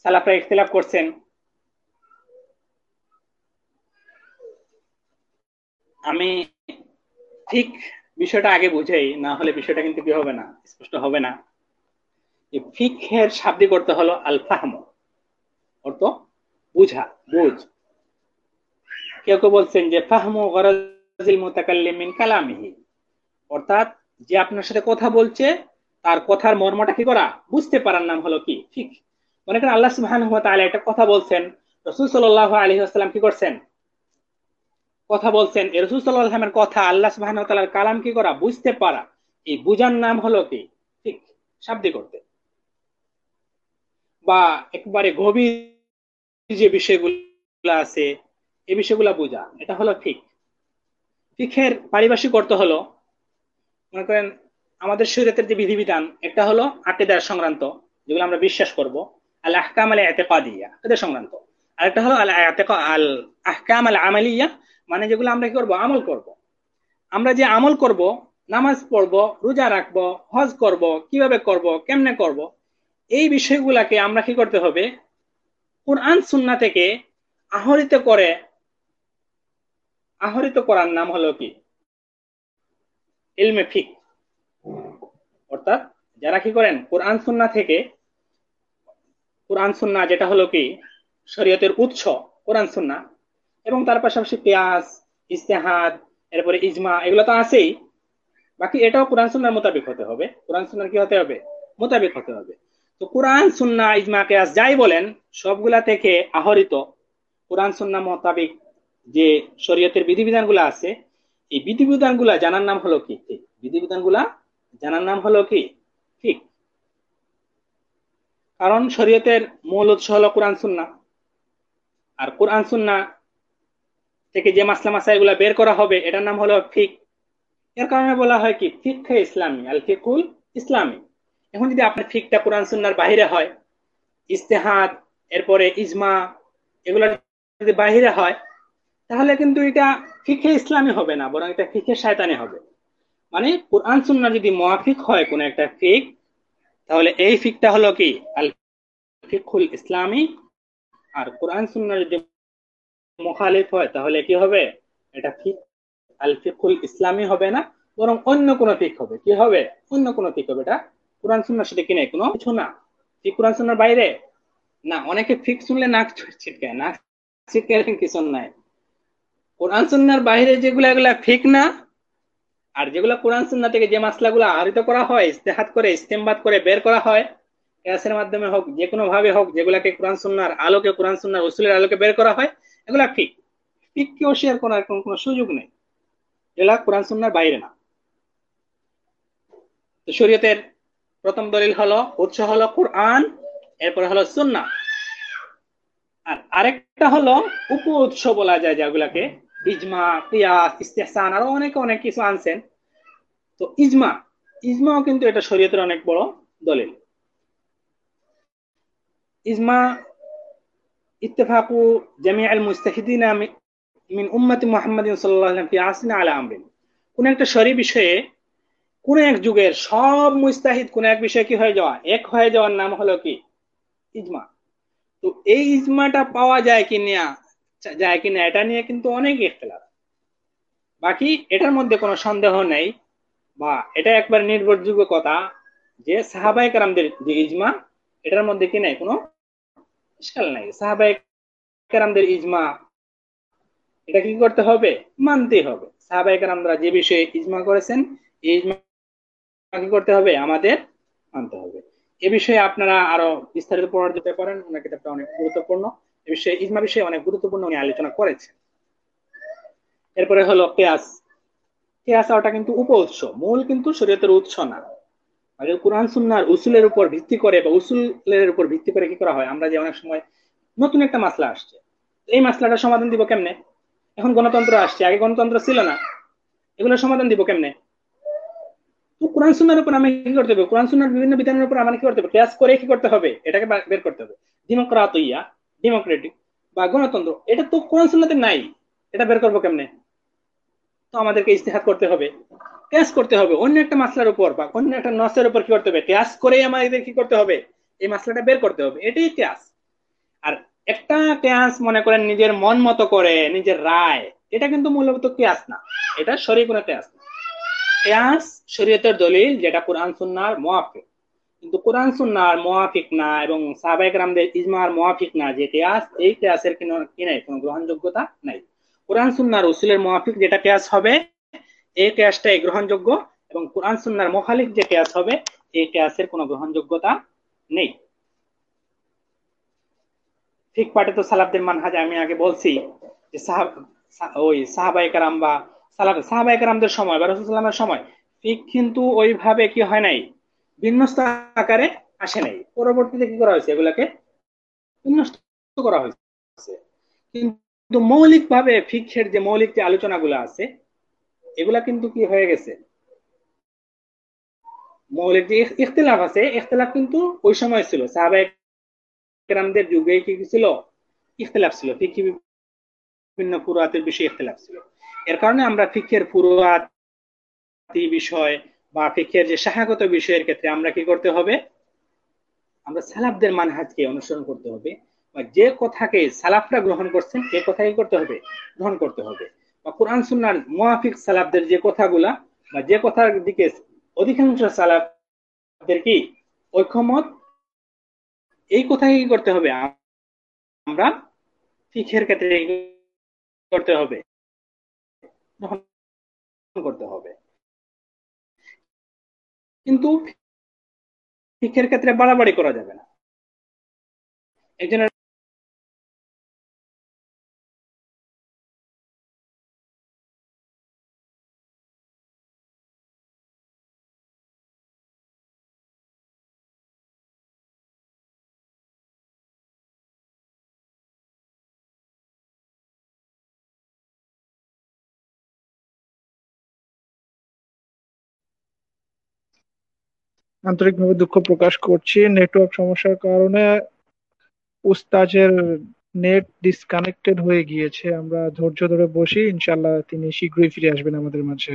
[SPEAKER 2] সালাফরা ইখতলাফ করছেন। আমি ঠিক বিষয়টা আগে বুঝাই, না হলে বিষয়টা কিন্তু কি হবে না? স্পষ্ট হবে না। ফিকের শাব্দিক করতে হলো আল অর্থ বুঝা, বুঝ। কেউ কেউ বলছেন যে, ফাহমু গরাজিল কালামিহি। অর্থাৎ যে আপনার সাথে কথা বলছে, তার কথার মর্মটা কি করা? বুঝতে পারার নাম হলো কি? ঠিক মনে করেন আল্লাহ সুবহানাহু একটা কথা বলছেন। রাসূল সাল্লাল্লাহু কি করছেন? কথা বলছেন রসুল কথা আল্লাহ সুবাহ কালাম কি করা? বুঝতে পারা। এই বুঝার নাম হলো কি? ঠিক শাব্দি করতে। বা একবারে গভীর যে বিষয়গুলো আছে এই বিষয়গুলা বোঝা। এটা হলো ঠিক ফিখের পারিভাষিক অর্থ হলো, মনে করেন, আমাদের শরীরের যে বিধিবিধান, একটা হলো আকেদার সংক্রান্ত, যেগুলো আমরা বিশ্বাস করব। আল আহকাম আল এতেকাদিয়া এদের সংক্রান্ত। আরেকটা হলো আল আল আহকাম আল আমালিয়া মানে যেগুলো আমরা কি করব? আমল করব। আমরা যে আমল করব, নামাজ পড়ব, রোজা রাখব, হজ করব, কীভাবে করব, কেমনে করব, এই বিষয়গুলাকে আমরা কি করতে হবে? কোরআন সুন্না থেকে আহরিত করে, আহরিত করার নাম হলো কি? ইলমে ফিক। অর্থাৎ যারা কি করেন? কোরআন সুন্না থেকে, কোরআন সুন্না যেটা হলো কি? শরীয়তের উৎস, কোরআন সুন্না এবং তার পাশাপাশি পেঁয়াজ, ইস্তেহাদ, এরপরে ইজমা, এগুলো তো আছেই। বাকি এটাও কোরআন সুন্নার মোতাবেক হতে হবে। কোরআন সুন্নার কি হতে হবে? মোতাবেক হতে হবে। তো কোরআন, সুন্না, ইজমা কেয়াস যাই বলেন, সবগুলা থেকে আহরিত কোরআন, সুন্না মোতাবেক যে শরীয়তের বিধিবিধানগুলো আছে, এই বিধিবিধানগুলা জানার নাম হলো কি? ঠিক। বিধিবিধানগুলা জানার নাম হলো কি? ঠিক। কারণ শরীয়তের মূল উৎস হলো কোরআন, সুন্না। আর কোরআন, সুন্না থেকে যে মাসলা মাসা এগুলা বের করা হবে, এটার নাম হলো ফিক। এর কারণে বলা হয় কি? ফিকহে ইসলামী, আল ফিকুল ইসলামী। এখন যদি আপনার ফিকটা কোরআন সুন্নার বাহিরে হয় ইস্তেহাদ এরপরে ইজমা, এগুলো যদি বাহিরে হয়, তাহলে কিন্তু এটা ফিখে ইসলামী হবে না, বরং এটা ফিখে শায়তানি হবে। মানে কোরআন সুন্না যদি মহাফিক হয় কোন একটা ফিক, তাহলে এই ফিকটা হলো কি? আল ফিকুল ইসলামী। আর কোরআন সুন্না যদি মুখালিফ হয়, তাহলে কি হবে? এটা ফিক আল ফিকুল ইসলামী হবে না, বরং অন্য কোনো ফিক হবে। কি হবে? অন্য কোনো ফিক হবে। এটা কোরআন সুন্নার সাথে কিনে কোনো কিছু না। ফিক কোরআন সুন্নার বাইরে? না, অনেকে ফিক শুনলে নাক ছিটকায় নাক ছিটকায় কিছু নাই। কোরআন সুন্নার বাইরে যেগুলো, এগুলা ফিক না, আর যেগুলো কোরআন সুন্না থেকে যে মাসলাগুলো আহরিত করা হয়, ইস্তেহাত করে, ইস্তেমবাদ করে বের করা হয়, ক্যাসের মাধ্যমে হোক যে কোনো ভাবে হোক, যেগুলাকে কোরআন সুন্নার আলোকে, কোরআন সুন্নার উসুলের আলোকে বের করা হয় এগুলা ঠিক। ফিককে অস্বীকার করার কোনো সুযোগ নেই। এগুলা কোরআন সুন্নার বাইরে না। তো শরীয়তের প্রথম দলিল হলো, উৎস হলো কোরআন, এরপরে হলো সুন্না আর আরেকটা হলো উপ উৎস বলা যায় যেগুলাকে, ইজমা, কিয়াস, ইস্তেহসান, আরও অনেকে অনেক কিছু আনছেন। তো ইজমা, ইজমাও কিন্তু এটা শরীয়তের অনেক বড় দলিল। ইজমা ইত্তেফাকু জামি আল মুস্তাহিদিনা মিন উম্মতি মুহাম্মাদিন আলাইহি ফি আসনা আলা আমরিন। কোন একটা শরী বিষয়ে কোন এক যুগের সব মুস্তাহিদ কোন এক বিষয়ে কি হয়ে যাওয়া? এক হয়ে যাওয়ার নাম হলো কি? ইজমা। তো এই ইজমাটা পাওয়া যায় কি না, যায় কিনা এটা নিয়ে কিন্তু অনেক ইখতলাফ। বাকি এটার মধ্যে কোনো সন্দেহ নেই বা এটা একবার নির্ভরযোগ্য কথা যে সাহাবাই কারামদের যে ইজমা, এটার মধ্যে কি নাই কোনো ইস্কাল নাই। সাহাবাই কারামদের ইজমা, এটা কি করতে হবে? মানতে হবে। সাহাবাই কারামরা যে বিষয়ে ইজমা করেছেন, এই ইজমা কি করতে হবে? আমাদের মানতে হবে। এ বিষয়ে আপনারা আরও বিস্তারিত পড়ার যেতে পারেন ওনার কিতাবটা অনেক গুরুত্বপূর্ণ। এ বিষয়ে, ইজমা বিষয়ে অনেক গুরুত্বপূর্ণ উনি আলোচনা করেছেন। এরপরে হলো কেয়াস। কেয়াস ওটা কিন্তু উপ উৎস মূল কিন্তু শরীয়তের উৎস না। আগে কোরআন সুন্নার উসুলের উপর ভিত্তি করে বা উসুলের উপর ভিত্তি করে কি করা হয়? আমরা যে অনেক সময় নতুন একটা মাসলা আসছে। এই মাসলাটা সমাধান দিব কেমনে? এখন গণতন্ত্র আসছে, আগে গণতন্ত্র ছিল না। এগুলো সমাধান দিব কেমনে? তো কোরআন সুন্নার উপর আমি কি করতে হবে? কোরআন সুন্নার বিভিন্ন বিধানের উপর আমার কি করতে হবে? ক্লাস করে কি করতে হবে? এটাকে বের করতে হবে। ডেমোক্রাত ইয়া ডেমোক্রেটিক বা গণতন্ত্র। এটা তো কোরআন সুন্নাতে নাই। এটা বের করব কেমনে? তো আমাদেরকে ইস্তেহাত করতে হবে। ক্যাশ করতে হবে, অন্য একটা মাসলার উপর বা অন্য একটা নসের উপর কি করতে হবে? ক্যাশ করে আমাদের কি করতে হবে? এই মাসলাটা বের করতে হবে। এটাই ক্যাশ আর একটা ক্যাশ মনে করেন নিজের মন মতো করে, নিজের রায়, এটা কিন্তু মূলত ক্যাশ না। এটা শরীর কোনো ক্যাশ না। ক্যাশ শরীয়তের দলিল যেটা কোরআন সুন্নার মোয়াফিক কিন্তু কোরআন সুন্নার মোয়াফিক না এবং সাহাবাইক রামদের ইজমার মোয়াফিক না যে ক্যাশ এই ক্যাশের কি নাই কোনো গ্রহণযোগ্যতা নাই। কোরআন, সুন্নার উসুলের মোয়াফিক যেটা ক্যাশ হবে এই ক্যাশটাই গ্রহণযোগ্য এবং কোরআন, সুন্নার মোখালিক যে ক্যাশ হবে এই ক্যাশের কোনো গ্রহণযোগ্যতা নেই। ঠিক পাটে তো সালাবদের মানহাজ আমি আগে বলছি যে সাহাব ওই সাহাবাই কারাম বা সালাব সাহাবাই কারামদের সময় বা রসুলামের সময় ঠিক কিন্তু ওইভাবে কি হয় নাই? বিন্যস্ত আকারে আসে নাই। পরবর্তীতে কি করা হয়েছে? এগুলাকে বিন্যস্ত করা হয়েছে। কিন্তু মৌলিক ভাবে ফিক্ষের যে মৌলিক যে আলোচনাগুলো আছে, এগুলা কিন্তু কি হয়ে গেছে? মৌলিক যে ইখতলাফ আছে, ইখতলাফ কিন্তু ওই সময় ছিল। সাহাবাই কেরামদের যুগে কি ছিল? ইখতলাফ ছিল। ফিকি বিভিন্ন ফুরুয়াতের বিষয়ে ইখতলাফ ছিল। এর কারণে আমরা ফিকের ফুরুয়াতি বিষয় বা ফিকের যে শাখাগত বিষয়ের ক্ষেত্রে আমরা কি করতে হবে? আমরা সালাফদের মানহাজকে অনুসরণ করতে হবে। বা যে কথাকে সালাফরা গ্রহণ করছেন এ কথাকে করতে হবে, গ্রহণ করতে হবে। বা কোরআন সুন্নার মুয়াফিক সালাফদের যে কথাগুলা বা যে কথার দিকে অধিকাংশ সালাফদের কি? ঐক্যমত, এই কথাকে কি করতে হবে? আমরা ফিখের ক্ষেত্রে করতে হবে? করতে হবে। কিন্তু ফিখের ক্ষেত্রে বাড়াবাড়ি করা যাবে না। একজনের
[SPEAKER 1] আন্তরিকভাবে দুঃখ প্রকাশ করছি। নেটওয়ার্ক সমস্যার কারণে উস্তাজের নেট ডিসকানেক্টেড হয়ে গিয়েছে। আমরা ধৈর্য ধরে বসি। ইনশাল্লাহ তিনি শীঘ্রই ফিরে আসবেন আমাদের মাঝে।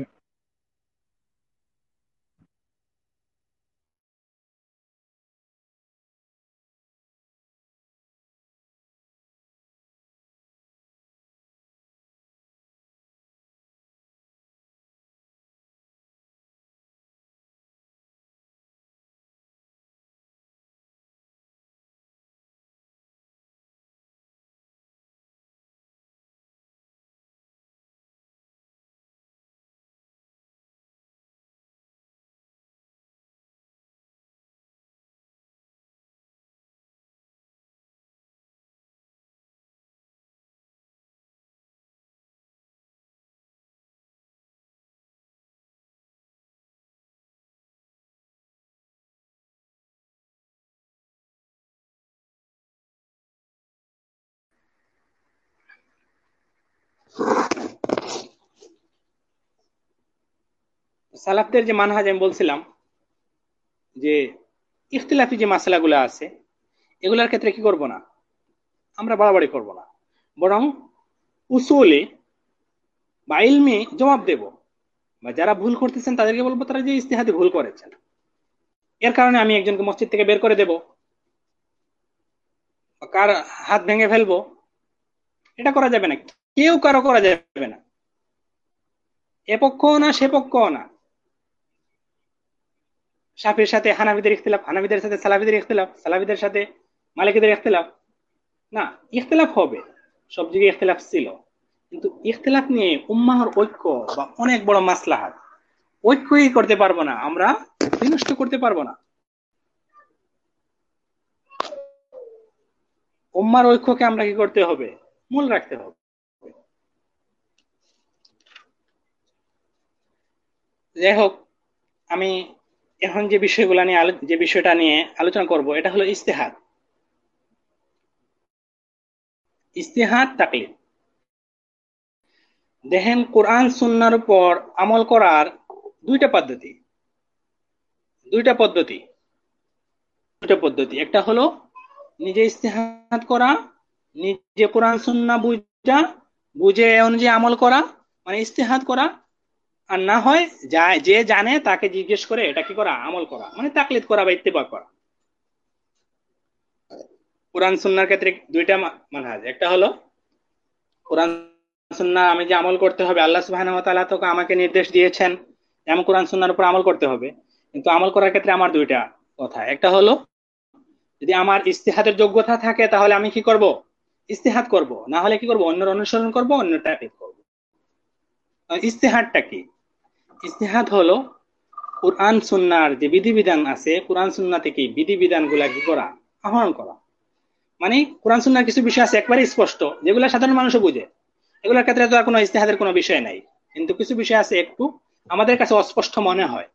[SPEAKER 2] সালাফদের যে মানহাজ আমি বলছিলাম, যে ইখতিলাফি যে মাসালাগুলো আছে, এগুলার ক্ষেত্রে কি করব না? আমরা বাড়াবাড়ি করব না। বরং উসুলে বা ইলমে জবাব দেব। বা যারা ভুল করতেছেন তাদেরকে বলব, তারা যে ইস্তেহাদি ভুল করেছেন। এর কারণে আমি একজনকে মসজিদ থেকে বের করে দেব। কার হাত ভেঙে ফেলব। এটা করা যাবে না। কেউ কারও করা যাবে না। এ পক্ষ না, সে পক্ষ না। সাফির সাথে হানাবিদের ইখতিলাফ হানাবিদের সাথে সালাফিদের ইখতিলাফ, সালাফিদের সাথে মালিকদের ইখতিলাফ। না, ইখতিলাফ হবে, সব জায়গায় ইখতিলাফ ছিল। কিন্তু ইখতিলাফ নিয়ে উম্মাহর ঐক্য বা অনেক বড় মাসলাহাত। ঐক্যই করতে পারব না, আমরা বিনষ্ট করতে পারব না। উম্মার ঐক্যকে আমরা কি করতে হবে? মূল রাখতে হবে। যাই হোক, আমি এখন যে বিষয়গুলো নিয়ে যে বিষয়টা নিয়ে আলোচনা করব, এটা হলো ইস্তেহাদ ইস্তেহাদ তাকলিদ দেখেন, কোরআন, সুন্নার উপর আমল করার দুইটা পদ্ধতি। দুইটা পদ্ধতি। দুইটা পদ্ধতি। একটা হলো নিজে ইস্তেহাদ করা, নিজে কোরআন, সুন্না বুঝা, বুঝে অনুযায়ী আমল করা মানে ইস্তেহাত করা আর না হয় যে জানে তাকে জিজ্ঞেস করে এটা কি করা, আমল করা মানে তাকলিদ করা বা ইত্তেবা করা। কোরআন সুন্নার ক্ষেত্রে দুইটা মানহাজ। একটা হলো, কোরআন সুন্না আমি যে আমল করতে হবে, আল্লাহ ওয়া তো আমাকে নির্দেশ দিয়েছেন, এমন কোরআন সুন্নার উপর আমল করতে হবে। কিন্তু আমল করার ক্ষেত্রে আমার দুইটা কথা। একটা হলো, যদি আমার ইস্তেহাদের যোগ্যতা থাকে, তাহলে আমি কি করব? ইস্তেহাত করব। না হলে কি করব? অন্যের অনুসরণ করব অন্য টাইপের করব। ইস্তেহারটা কি? ইস্তেহাদ হলো কোরআন সুন্নার যে বিধিবিধান আছে, কোরআন সুন্না থেকে বিধিবিধানগুলা কি করা? আহরণ করা। মানে কোরআন সুন্নার কিছু বিষয় আছে একবারে স্পষ্ট, যেগুলো সাধারণ মানুষও বুঝে। এগুলোর ক্ষেত্রে তো আর কোনো ইস্তেহাদের কোনো বিষয় নাই। কিন্তু কিছু বিষয় আছে একটু আমাদের কাছে অস্পষ্ট মনে হয়।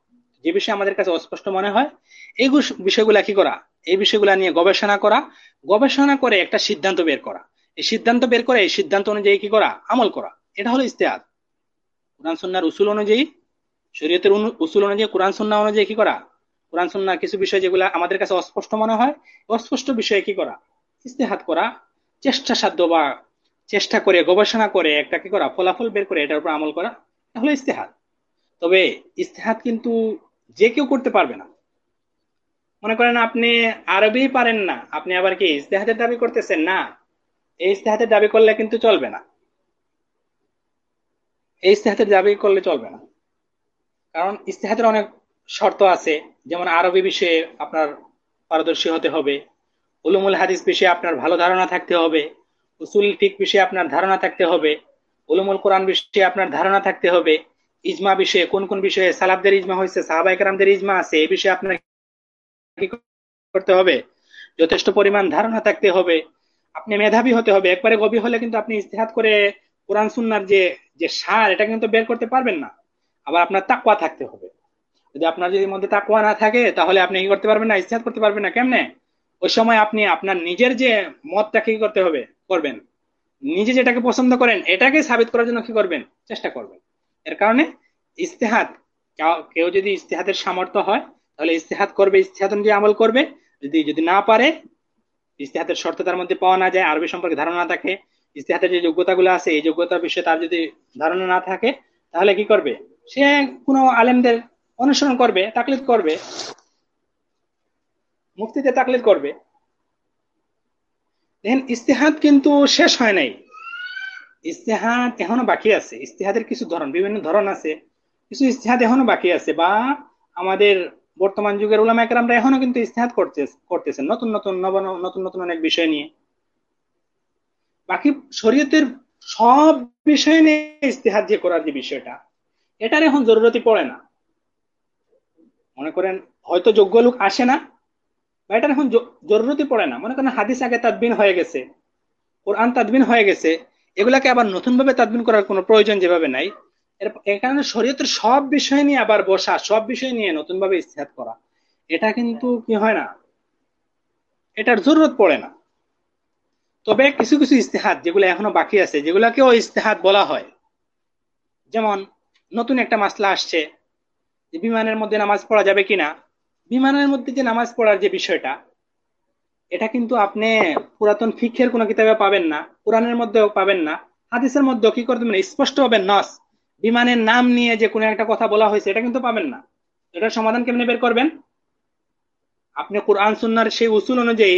[SPEAKER 2] যে বিষয় আমাদের কাছে অস্পষ্ট মনে হয়, এই বিষয়গুলা কি করা? এই বিষয়গুলা নিয়ে গবেষণা করা, গবেষণা করে একটা সিদ্ধান্ত বের করা। এই সিদ্ধান্ত বের করে, এই সিদ্ধান্ত অনুযায়ী কি করা? আমল করা। এটা হলো ইস্তেহাদ। কোরআন সুন্নার উসুল অনুযায়ী শরীয়তের উসুল অনুযায়ী, কোরআন সুন্না অনুযায়ী কি করা? কোরআন সুন্নার কিছু বিষয় যেগুলো আমাদের কাছে অস্পষ্ট মনে হয়, অস্পষ্ট বিষয়ে কি করা? ইস্তেহাদ করা চেষ্টা সাধ্য বা চেষ্টা করে, গবেষণা করে একটা কি করা? ফলাফল বের করে এটার উপর আমল করা তাহলে ইস্তেহাদ তবে ইস্তেহাদ কিন্তু যে কেউ করতে পারবে না। মনে করেন আপনি আরবি পারেন না, আপনি আবার কি ইস্তেহাতের দাবি করতেছেন? না, এই ইস্তেহাতের দাবি করলে কিন্তু চলবে না। এই ইস্তেহাতের দাবি করলে চলবে না। কারণ ইস্তেহাদের অনেক শর্ত আছে, যেমন আরবি বিষয়ে আপনার পারদর্শী হতে হবে, উলুমুল হাদিস বিষয়ে আপনার ভালো ধারণা থাকতে হবে, উসুল ফিক বিষয়ে আপনার ধারণা থাকতে হবে, উলুমুল কোরআন বিষয়ে আপনার ধারণা থাকতে হবে, ইজমা বিষয়ে কোন কোন বিষয়ে সালাবদের ইজমা হয়েছে সাহাবাইকার ইজমা আছে এই বিষয়ে আপনার কি করতে হবে? যথেষ্ট পরিমাণ ধারণা থাকতে হবে, আপনি মেধাবী হতে হবে, একবারে গভীর হলে কিন্তু আপনি ইস্তেহাত করে কোরআন সুন্নার যে যে সার, এটা কিন্তু বের করতে পারবেন না। আবার আপনার তাকুয়া থাকতে হবে। যদি আপনার যদি মধ্যে তাকুয়া না থাকে, তাহলে আপনি কি করতে পারবেন না? ইস্তেহাত করতে পারবেন না, কেমনে? ওই সময় আপনি আপনার নিজের যে মতটাকে কি করতে হবে? করবেন। নিজে যেটাকে পছন্দ করেন, এটাকে সাবিত করার জন্য কি করবেন? চেষ্টা করবেন। এর কারণে ইস্তেহাত কেউ যদি ইস্তেহাতের সামর্থ্য হয়, তাহলে ইস্তেহাত করবে ইস্তেহাত অনুযায়ী আমল করবে। যদি যদি না পারে ইস্তেহাতের শর্ত তার মধ্যে পাওয়া না যায়, আরবি সম্পর্কে ধারণা থাকে ইস্তেহাতের যে যোগ্যতাগুলো আছে, এই যোগ্যতার বিষয়ে তার যদি ধারণা না থাকে, তাহলে কি করবে? সে কোনো আলেমদের অনুসরণ করবে, তাকলিদ করবে মুক্তিতে তাকলিদ করবে। দেখেন, ইস্তেহাদ কিন্তু শেষ হয় নাই। ইস্তেহাদ এখনও বাকি আছে। ইস্তেহাদের কিছু ধরন, বিভিন্ন ধরন আছে। কিছু ইস্তেহাদ এখনও বাকি আছে বা আমাদের বর্তমান যুগের উলামা একরামরা এখনও কিন্তু ইস্তেহাদ করতে করতেছেন, নতুন নতুন, নব, নতুন নতুন অনেক বিষয় নিয়ে। বাকি শরীয়তের সব বিষয় নিয়ে ইস্তেহাদ যে করার যে বিষয়টা এটার এখন জরুরতি পড়ে না। মনে করেন, হয়তো যোগ্য লোক আসে না, বা এটার এখন জরুরতি পড়ে না। মনে করেন, হাদিস আগে তাদবিন হয়ে গেছে, কোরআন তাদবিন হয়ে গেছে, এগুলাকে আবার নতুন ভাবে তাদবিন করার কোনো প্রয়োজন যেভাবে নাই। কারণে শরীয়তের সব বিষয় নিয়ে আবার বসা, সব বিষয় নিয়ে নতুন ভাবে ইস্তেহাদ করা, এটা কিন্তু কি হয় না? এটার জরুরত পড়ে না। তবে কিছু কিছু ইস্তেহাত যেগুলো এখনও বাকি আছে, যেগুলাকেও ইস্তেহাত বলা হয়। যেমন নতুন একটা মাসলা আসছে যে বিমানের মধ্যে নামাজ পড়া যাবে কিনা। বিমানের মধ্যে যে নামাজ পড়ার যে বিষয়টা, এটা কিন্তু আপনি পুরাতন ফিক্ষের কোনো কিতাবে পাবেন না, কোরআনের মধ্যেও পাবেন না। হাদিসের মধ্যেও কি করতে পারেন স্পষ্ট হবে নস বিমানের নাম নিয়ে যে কোনো একটা কথা বলা হয়েছে, এটা কিন্তু পাবেন না। এটার সমাধান কেমনে বের করবেন? আপনি কোরআন, সুন্নার সেই উসুল অনুযায়ী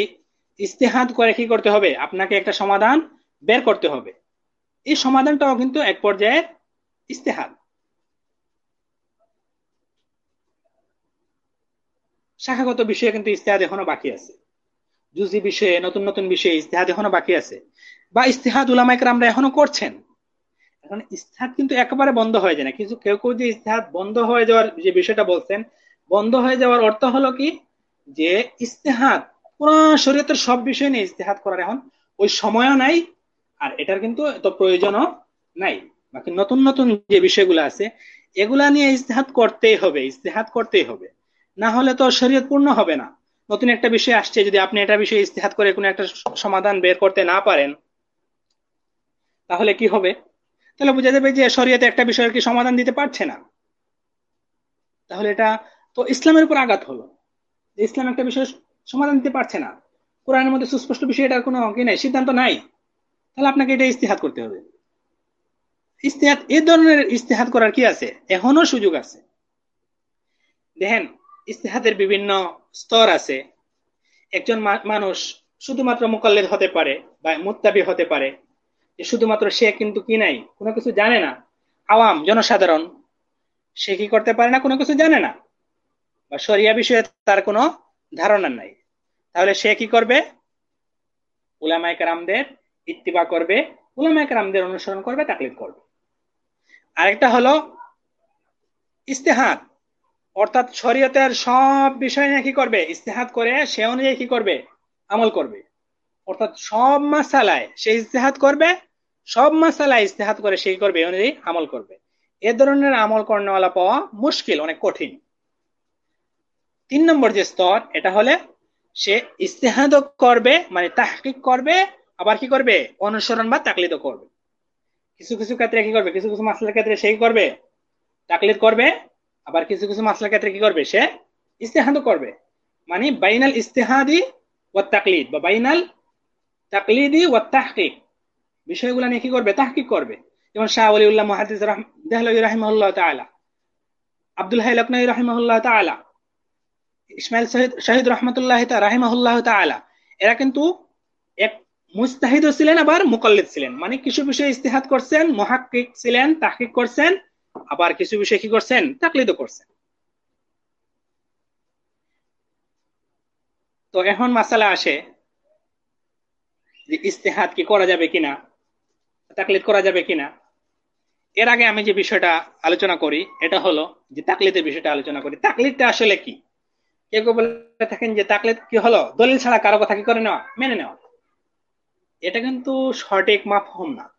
[SPEAKER 2] ইস্তেহাদ করে কি করতে হবে? আপনাকে একটা সমাধান বের করতে হবে। এই সমাধানটাও কিন্তু এক পর্যায়ে ইস্তেহাদ। শাখাগত বিষয়ে কিন্তু ইস্তেহাদ এখনও বাকি আছে। জুজি বিষয়ে, নতুন নতুন বিষয়ে ইস্তেহাদ এখনও বাকি আছে। বা ইস্তেহাদ উলামাইকার আমরা এখনও করছেন। এখন ইস্তেহাদ কিন্তু একেবারে বন্ধ হয়ে যায় না। কিছু কেউ কেউ যে ইস্তেহাদ বন্ধ হয়ে যাওয়ার যে বিষয়টা বলছেন, বন্ধ হয়ে যাওয়ার অর্থ হলো কি? যে ইস্তেহাদ পুরো শরীয়তের সব বিষয় নিয়ে ইস্তেহাদ করার এখন ওই সময়ও নাই, আর এটার কিন্তু এত প্রয়োজনও নাই। বাকি নতুন নতুন যে বিষয়গুলো আছে, এগুলা নিয়ে ইস্তেহাদ করতেই হবে ইস্তেহাদ করতেই হবে। না হলে তো শরীয়ত পূর্ণ হবে না। নতুন একটা বিষয় আসছে, যদি আপনি এটা বিষয়ে ইস্তেহাদ করে কোনো একটা সমাধান বের করতে না পারেন, তাহলে কি হবে? তাহলে বোঝা যাবে যে শরীয়তে একটা বিষয়ের কি সমাধান দিতে পারছে না। তাহলে এটা তো ইসলামের উপর আঘাত হলো। ইসলাম একটা বিষয় সমাধান দিতে পারছে না। কোরআনের মধ্যে সুস্পষ্ট বিষয় এটার কোনো কি নাই, সিদ্ধান্ত নাই। তাহলে আপনাকে এটা ইস্তেহাত করতে হবে। ইস্তেহাত এ ধরনের ইস্তেহাত করার কি আছে? এখনও সুযোগ আছে। দেখেন ইস্তেহাদের বিভিন্ন স্তর আছে। একজন মানুষ শুধুমাত্র মোকাল্লেদ হতে পারে বা মুত্তাবি হতে পারে, যে শুধুমাত্র সে কিন্তু কি নাই, কোনো কিছু জানে না। আওয়াম, জনসাধারণ, সে কি করতে পারে না, কোনো কিছু জানে না। বা সরিয়া বিষয়ে তার কোনো ধারণা নাই। তাহলে সে কি করবে? উলামায় কারামদের ইত্তিবা করবে, উলামায় কারামদের অনুসরণ করবে, তাকলিদ করবে। আরেকটা হলো ইস্তেহাদ। অর্থাৎ শরীয়তের সব বিষয় নিয়ে কি করবে? ইস্তেহাদ করে সে অনুযায়ী কি করবে? আমল করবে। অর্থাৎ সব মাসালায় সে ইস্তেহাদ করবে, সব মাসালায় ইস্তেহাদ করে সেই করবে? অনুযায়ী আমল করবে। এ ধরনের আমল করানোওয়ালা পাওয়া মুশকিল, অনেক কঠিন। তিন নম্বর যে স্তর, এটা হলে সে ইস্তেহাদ করবে মানে তাহকিক করবে, আবার কি করবে? অনুসরণ বা তাকলিদ করবে। কিছু কিছু ক্ষেত্রে কি করবে? কিছু কিছু মাসলার ক্ষেত্রে সেই করবে? তাকলিদ করবে আবার কিছু কিছু মাসলার ক্ষেত্রে কি করবে সে? ইস্তেহাদ করবে। মানে বাইনাল ইস্তেহাদি ও তাকলিদ বা বাইনাল তাকলিদি ও তাহকিক। বিষয়গুলো নিয়ে কি করবে? তাহকিক করবে। যেমন শাহ আলিউল্লাহ মহাদিস দেহলভি রাহিমহুল্লাহ তালা আব্দুল হাই লকনই রাহিমহুল্লাহ তালা ইসমাইল শহীদ শহীদ রহমতুল্লাহ রাহিমহুল্লাহ তালা এরা কিন্তু এক মুস্তাহিদ ছিলেন, আবার মুকল্লিদ ছিলেন। মানে কিছু বিষয়ে ইস্তেহাদ করছেন, মহাক্কিক ছিলেন, তাহকিক করছেন আবার কিছু বিষয় কি করছেন? তাকলিদও করছেন। তো এখন মাসালা আসে যে ইস্তেহাদ কি করা যাবে কিনা, তাকলিদ করা যাবে কিনা। এর আগে আমি যে বিষয়টা আলোচনা করি, এটা হলো যে তাকলিদের বিষয়টা আলোচনা করি। তাকলিদটা আসলে কি? কেউ কেউ বলে থাকেন যে তাকলিদ কি হলো? দলিল ছাড়া কারও কথা কি করে নেওয়া? মেনে নেওয়া। এটা কিন্তু সঠিক মাফহম না।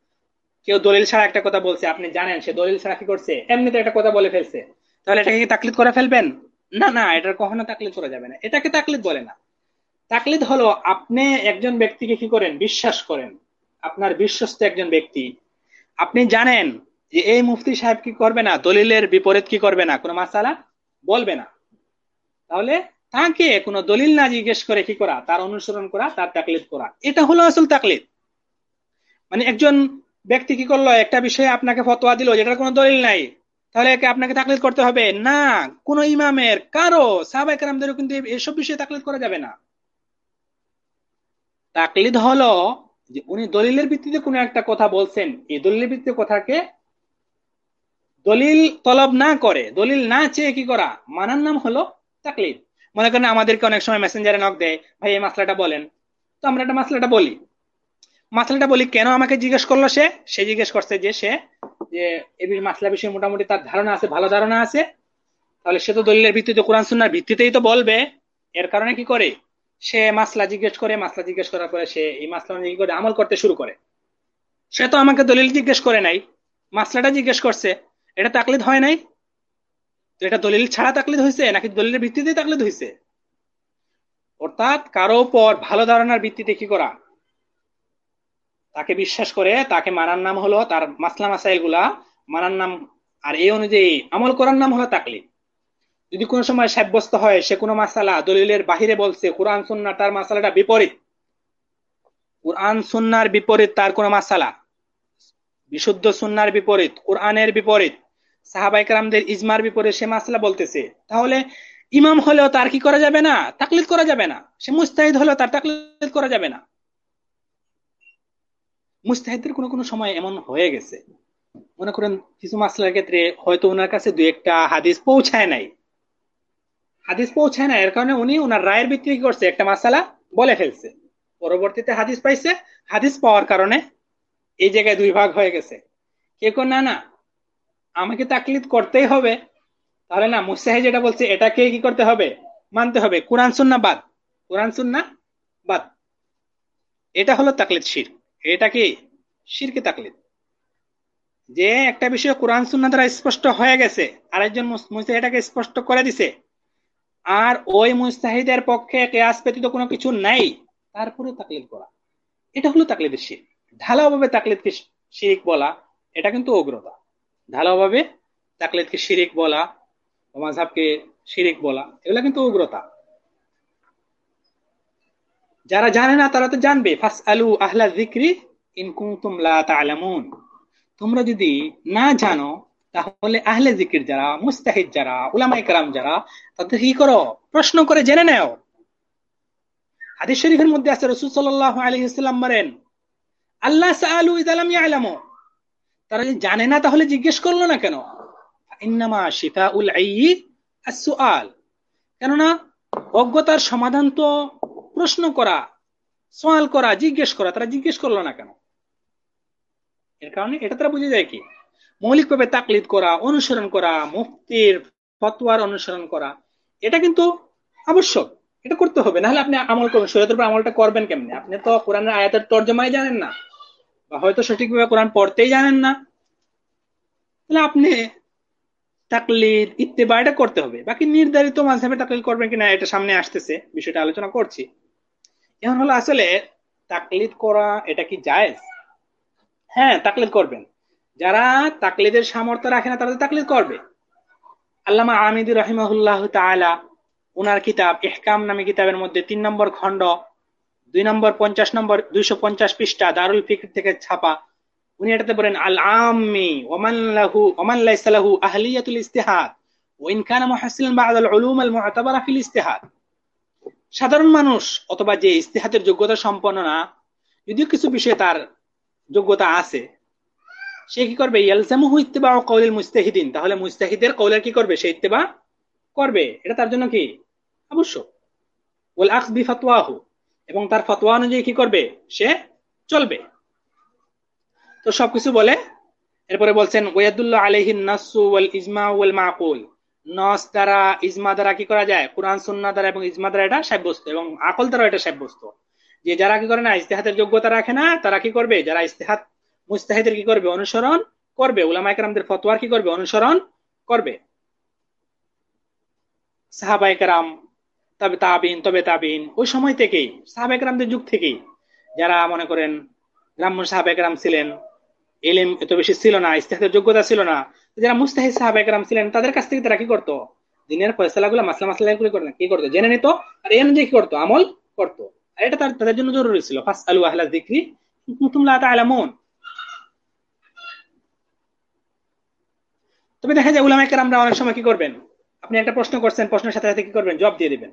[SPEAKER 2] কেউ দলিল ছাড়া একটা কথা বলছে, আপনি জানেন, সে দলিল ছাড়া কি করছে? এমনিতে একটা কথা বলে ফেলছে। তাহলে এটাকে কি তাকলিদ করে ফেলবেন? না না, এটার কখনো তাকলিদ করা যাবে না। এটাকে তাকলিদ বলে না। তাকলিদ হলো, আপনি একজন ব্যক্তিকে কি করেন? বিশ্বাস করেন। আপনার বিশ্বস্ত একজন ব্যক্তি। আপনি জানেন যে এই মুফতি সাহেব কি করবে না? দলিলের বিপরীত কি করবে না? কোনো মাসালা বলবে না। তাহলে তাকে কোনো দলিল না জিজ্ঞেস করে কি করা? তার অনুসরণ করা, তার তাকলিদ করা। এটা হলো আসল তাকলিদ। মানে একজন ব্যক্তি কি করল? একটা বিষয়ে আপনাকে ফতোয়া দিল, যেটার কোনো দলিল নাই। তাহলে একে আপনাকে তাকলিদ করতে হবে। না, কোন ইমামের, কারও সাহাবাই কারামদেরও কিন্তু এসব বিষয়ে তাকলিদ করা যাবে না। তাকলিদ হলো যে উনি দলিলের ভিত্তিতে কোনো একটা কথা বলছেন। এই দলিলের ভিত্তিতে কথাকে দলিল তলব না করে, দলিল না চেয়ে কি করা? মানার নাম হলো তাকলিদ। মনে করেন আমাদেরকে অনেক সময় মেসেঞ্জারে নক দেয়, ভাই, এই মাসলাটা বলেন। তো আমরা একটা মাসলাটা বলি। মাসলাটা বলি, কেন আমাকে জিজ্ঞেস করল সে? সে জিজ্ঞেস করছে যে, সে, যে এই মাসলা বিষয়ে মোটামুটি তার ধারণা আছে, ভালো ধারণা আছে। তাহলে সে তো দলিলের ভিত্তিতে, কোরআন সুন্নার ভিত্তিতেই তো বলবে। এর কারণে কি করে? সে মাসলা জিজ্ঞেস করে মাসলা জিজ্ঞেস করার পরে সে এই মাসলা অনুযায়ী করে আমল করতে শুরু করে। সে তো আমাকে দলিল জিজ্ঞেস করে নাই। মাসলাটা জিজ্ঞেস করছে, এটা তাকলিদ হয় নাই? তো এটা দলিল ছাড়া তাকলিদ হয়েছে নাকি দলিলের ভিত্তিতে তাকলিদ হয়েছে অর্থাৎ কারও উপর ভালো ধারণার ভিত্তিতে কি করা? তাকে বিশ্বাস করে, তাকে মানার নাম হলো তার মাসলা মাসাইলগুলা মানার নাম আর এই অনুযায়ী আমল করার নাম হলো তাকলিদ যদি কোনো সময় সাব্যস্ত হয়, সে কোনো মাসালা দলিলের বাহিরে বলছে, কোরআন সুন্না তার মাসালাটা বিপরীত। কোরআন সুন্নার বিপরীত তার কোনো মাসালা। বিশুদ্ধ সুন্নার বিপরীত, কোরআনের বিপরীত সাহাবাইকার ইজমার বিপরীত সে মাসলা বলতেছে। তাহলে ইমাম হলেও তার কি করা যাবে না? তাকলিদ করা যাবে না। সে মুস্তাহিদ হলেও তার তাকলিদ করা যাবে না। মুস্তাহিদের কোনো কোনো সময় এমন হয়ে গেছে। মনে করেন কিছু মাসলার ক্ষেত্রে হয়তো ওনার কাছে দু একটা হাদিস পৌঁছায় নাই। হাদিস পৌঁছায় না এর কারণে উনি ওনার রায়ের ভিত্তি কি করছে, একটা মাসালা বলে ফেলছে। পরবর্তীতে হাদিস পাইছে, হাদিস পাওয়ার কারণে এই জায়গায় দুই ভাগ হয়ে গেছে। কে কোন না না, আমাকে তাকলিদ করতেই হবে। তাহলে না মুসাহি যেটা বলছে, এটাকে কি করতে হবে? মানতে হবে। কোরআন সুন্না বাদ। কোরআন সুন্না বাদ। এটা হলো তাকলিদ শির। এটা কি? শিরকে তাকলিদ। যে একটা বিষয় কোরআন সুন্না দ্বারা স্পষ্ট হয়ে গেছে, আরেকজন মুস্তাহি এটাকে স্পষ্ট করে দিছে, আর ওই মুস্তাহিদের পক্ষে কেয়াস ব্যতীত কোনো কিছু নাই তারপরে তাকলিদ করা। এটা হলো তাকলিদের শির। ঢালাওভাবে তাকলিদকে শিরিক বলা, এটা কিন্তু অগ্রতা ঢালাওভাবে তাকলিদকে শিরিক বলা মাঝহাবকে শিরিক বলা, এগুলা কিন্তু উগ্রতা। যারা জানে না, তারা তো জানবে। ফাস আলু আহলা জিক্রি ইনকুম লা তালামুন তোমরা যদি না জানো, তাহলে আহলে জিকির যারা, মুস্তাহিদ যারা উলামাই কালাম যারা, তাদের কি করো? প্রশ্ন করে জেনে নেও। হাদিস শরীফের মধ্যে আছে, রসুল সাল্লাহ আলহিসাল্লাম মারেন আল্লাহ সালু ইদালাম ইয়ালামো। তারা যদি জানে না, তাহলে জিজ্ঞেস করল না কেন? ইন্নামা শিফা উল সুআল কেননা, অজ্ঞতার সমাধান তো প্রশ্ন করা সোয়াল করা, জিজ্ঞেস করা, তারা জিজ্ঞেস করল না কেন? এর কারণে এটা তারা বুঝে যায় কি? মৌলিকভাবে তাকলিদ করা, অনুসরণ করা মুক্তির ফতোয়ার অনুসরণ করা, এটা কিন্তু আবশ্যক। এটা করতে হবে, নাহলে আপনি আমল করবেন, শরীয়তের উপর আমলটা করবেন কেমনে? আপনি তো কোরআনের আয়াতের তর্জমাই জানেন না, বা হয়তো সঠিকভাবে কোরআন পড়তেই জানেন না। তাহলে আপনি তাকলিদ, ইত্তেবা এটা করতে হবে। বাকি নির্ধারিত মাঝাবে তাকলিদ করবেন কিনা, এটা সামনে আসতেছে, বিষয়টা আলোচনা করছি। এখন হলো আসলে তাকলিদ করা এটা কি জায়েজ? হ্যাঁ তাকলিদ করবেন। যারা তাকলিদের সামর্থ্য রাখে না, তারা তাকলিদ করবে। আল্লামা আমিদ রহিমাহুল্লাহ তাআলা, উনার কিতাব ইহকাম নামে কিতাবের মধ্যে তিন নম্বর খণ্ড, দুই নম্বর পঞ্চাশ নম্বর দুইশো পঞ্চাশ পৃষ্ঠা, দারুল ফিকর থেকে ছাপা। উনি এটাতে বলেন, আল আমি ওমান লাহু ওমান লাইসালাহু আহলিয়াতুল ইস্তিহাদ ওইন কানা মুহাসসিলান বা'দ আল উলুম আল মু'তাবারা ফিল ইস্তিহাদ। সাধারণ মানুষ অথবা যে ইস্তিহাদের যোগ্যতা সম্পন্ন না, যদিও কিছু বিষয়ে তার যোগ্যতা আছে, সে কি করবে? ইয়ালজামুহু ইত্তিবা কওলিল মুস্তাহিদিন। তাহলে মুস্তাহিদের কওলের কি করবে? সে ইত্তিবা করবে। এটা তার জন্য কি? ওয়াল আখজ বি ফাতওয়াহু। এবং তার ফতোয়া অনুযায়ী কি করবে? সে চলবে। তো সবকিছু বলে, এরপরে বলছেন ওয়াদুল্লাহ আলাইহিন নাসু ওয়াল ইজমা ওয়াল মাকুল। নস দ্বারা, ইজমা দ্বারা কি করা যায়? কোরআন, সুন্নাহ দ্বারা এবং ইজমা দ্বারা এটা সাব্যস্ত এবং আকল দ্বারা এটা সাব্যস্ত। যে যারা কি করে না ইস্তেহাতের যোগ্যতা রাখে না, তারা কি করবে? যারা ইস্তেহাত মুস্তাহিদের কি করবে? অনুসরণ করবে। উলামা একরামদের ফতোয়ার কি করবে? অনুসরণ করবে। সাহাবাইকারাম তবে তাবিন তবে তাবিন, ওই সময় থেকেই সাহাবাইকারামদের যুগ থেকেই যারা মনে করেন গ্রাম্য সাহাবাইকারাম ছিলেন, এলিম এত বেশি ছিল না ইস্তেহাতের যোগ্যতা ছিল না যারা মুস্তাহিদ সাহাবাইকারাম ছিলেন, তাদের কাছ থেকে তারা কি করতো? দিনের ফয়সালা গুলো, মাসলা মাসলা গুলো করতো কি করতো? জেনে নিত আর এই অনুযায়ী কি করতো? আমল করতো। আর এটা তাদের জন্য জরুরি ছিল। ফাস আলু আহলা জিক্রি কুতুম লা তাআলামুন। তবে দেখা যায় উলামায়ে আমরা অনেক সময় কি করবেন? আপনি একটা প্রশ্ন করছেন, প্রশ্নের সাথে সাথে কি করবেন? জবাব দিয়ে দিবেন।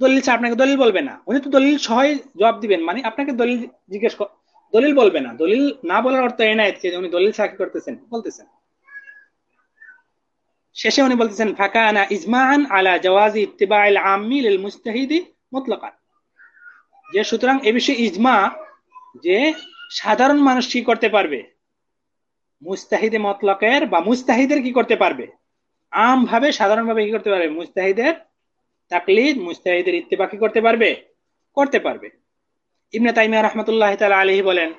[SPEAKER 2] দলিল ছাড়া আপনাকে দলিল বলবে না। উনি তো দলিল সহায় জবাব দিবেন। মানে আপনাকে দলিল জিজ্ঞেস দলিল বলবে না। দলিল না বলার অর্থ এই নাই যে উনি দলিল ছাড়া কি করতেছেন? বলতেছেন। শেষে উনি বলতেছেন ফাঁকা আনা ইজমান আলা জওয়াজি ইত্তিবাইল আম্মি লিল মুস্তাহিদি মুতলাকান। যে সুতরাং এ বিষয়ে ইজমা যে সাধারণ মানুষ কি করতে পারবে? মুস্তাহিদে মতলকের বা মুস্তাহিদের কি করতে পারবে? আম ভাবে সাধারণ ভাবে কি করতে পারবে? মুস্তাহিদের তাকলিদ মুস্তাহিদের ইত্তেবা কি করতে পারবে? করতে পারবে। ইবনে তাইমিয়া রহমতুল্লাহ তাআলা আলাইহি বলেন,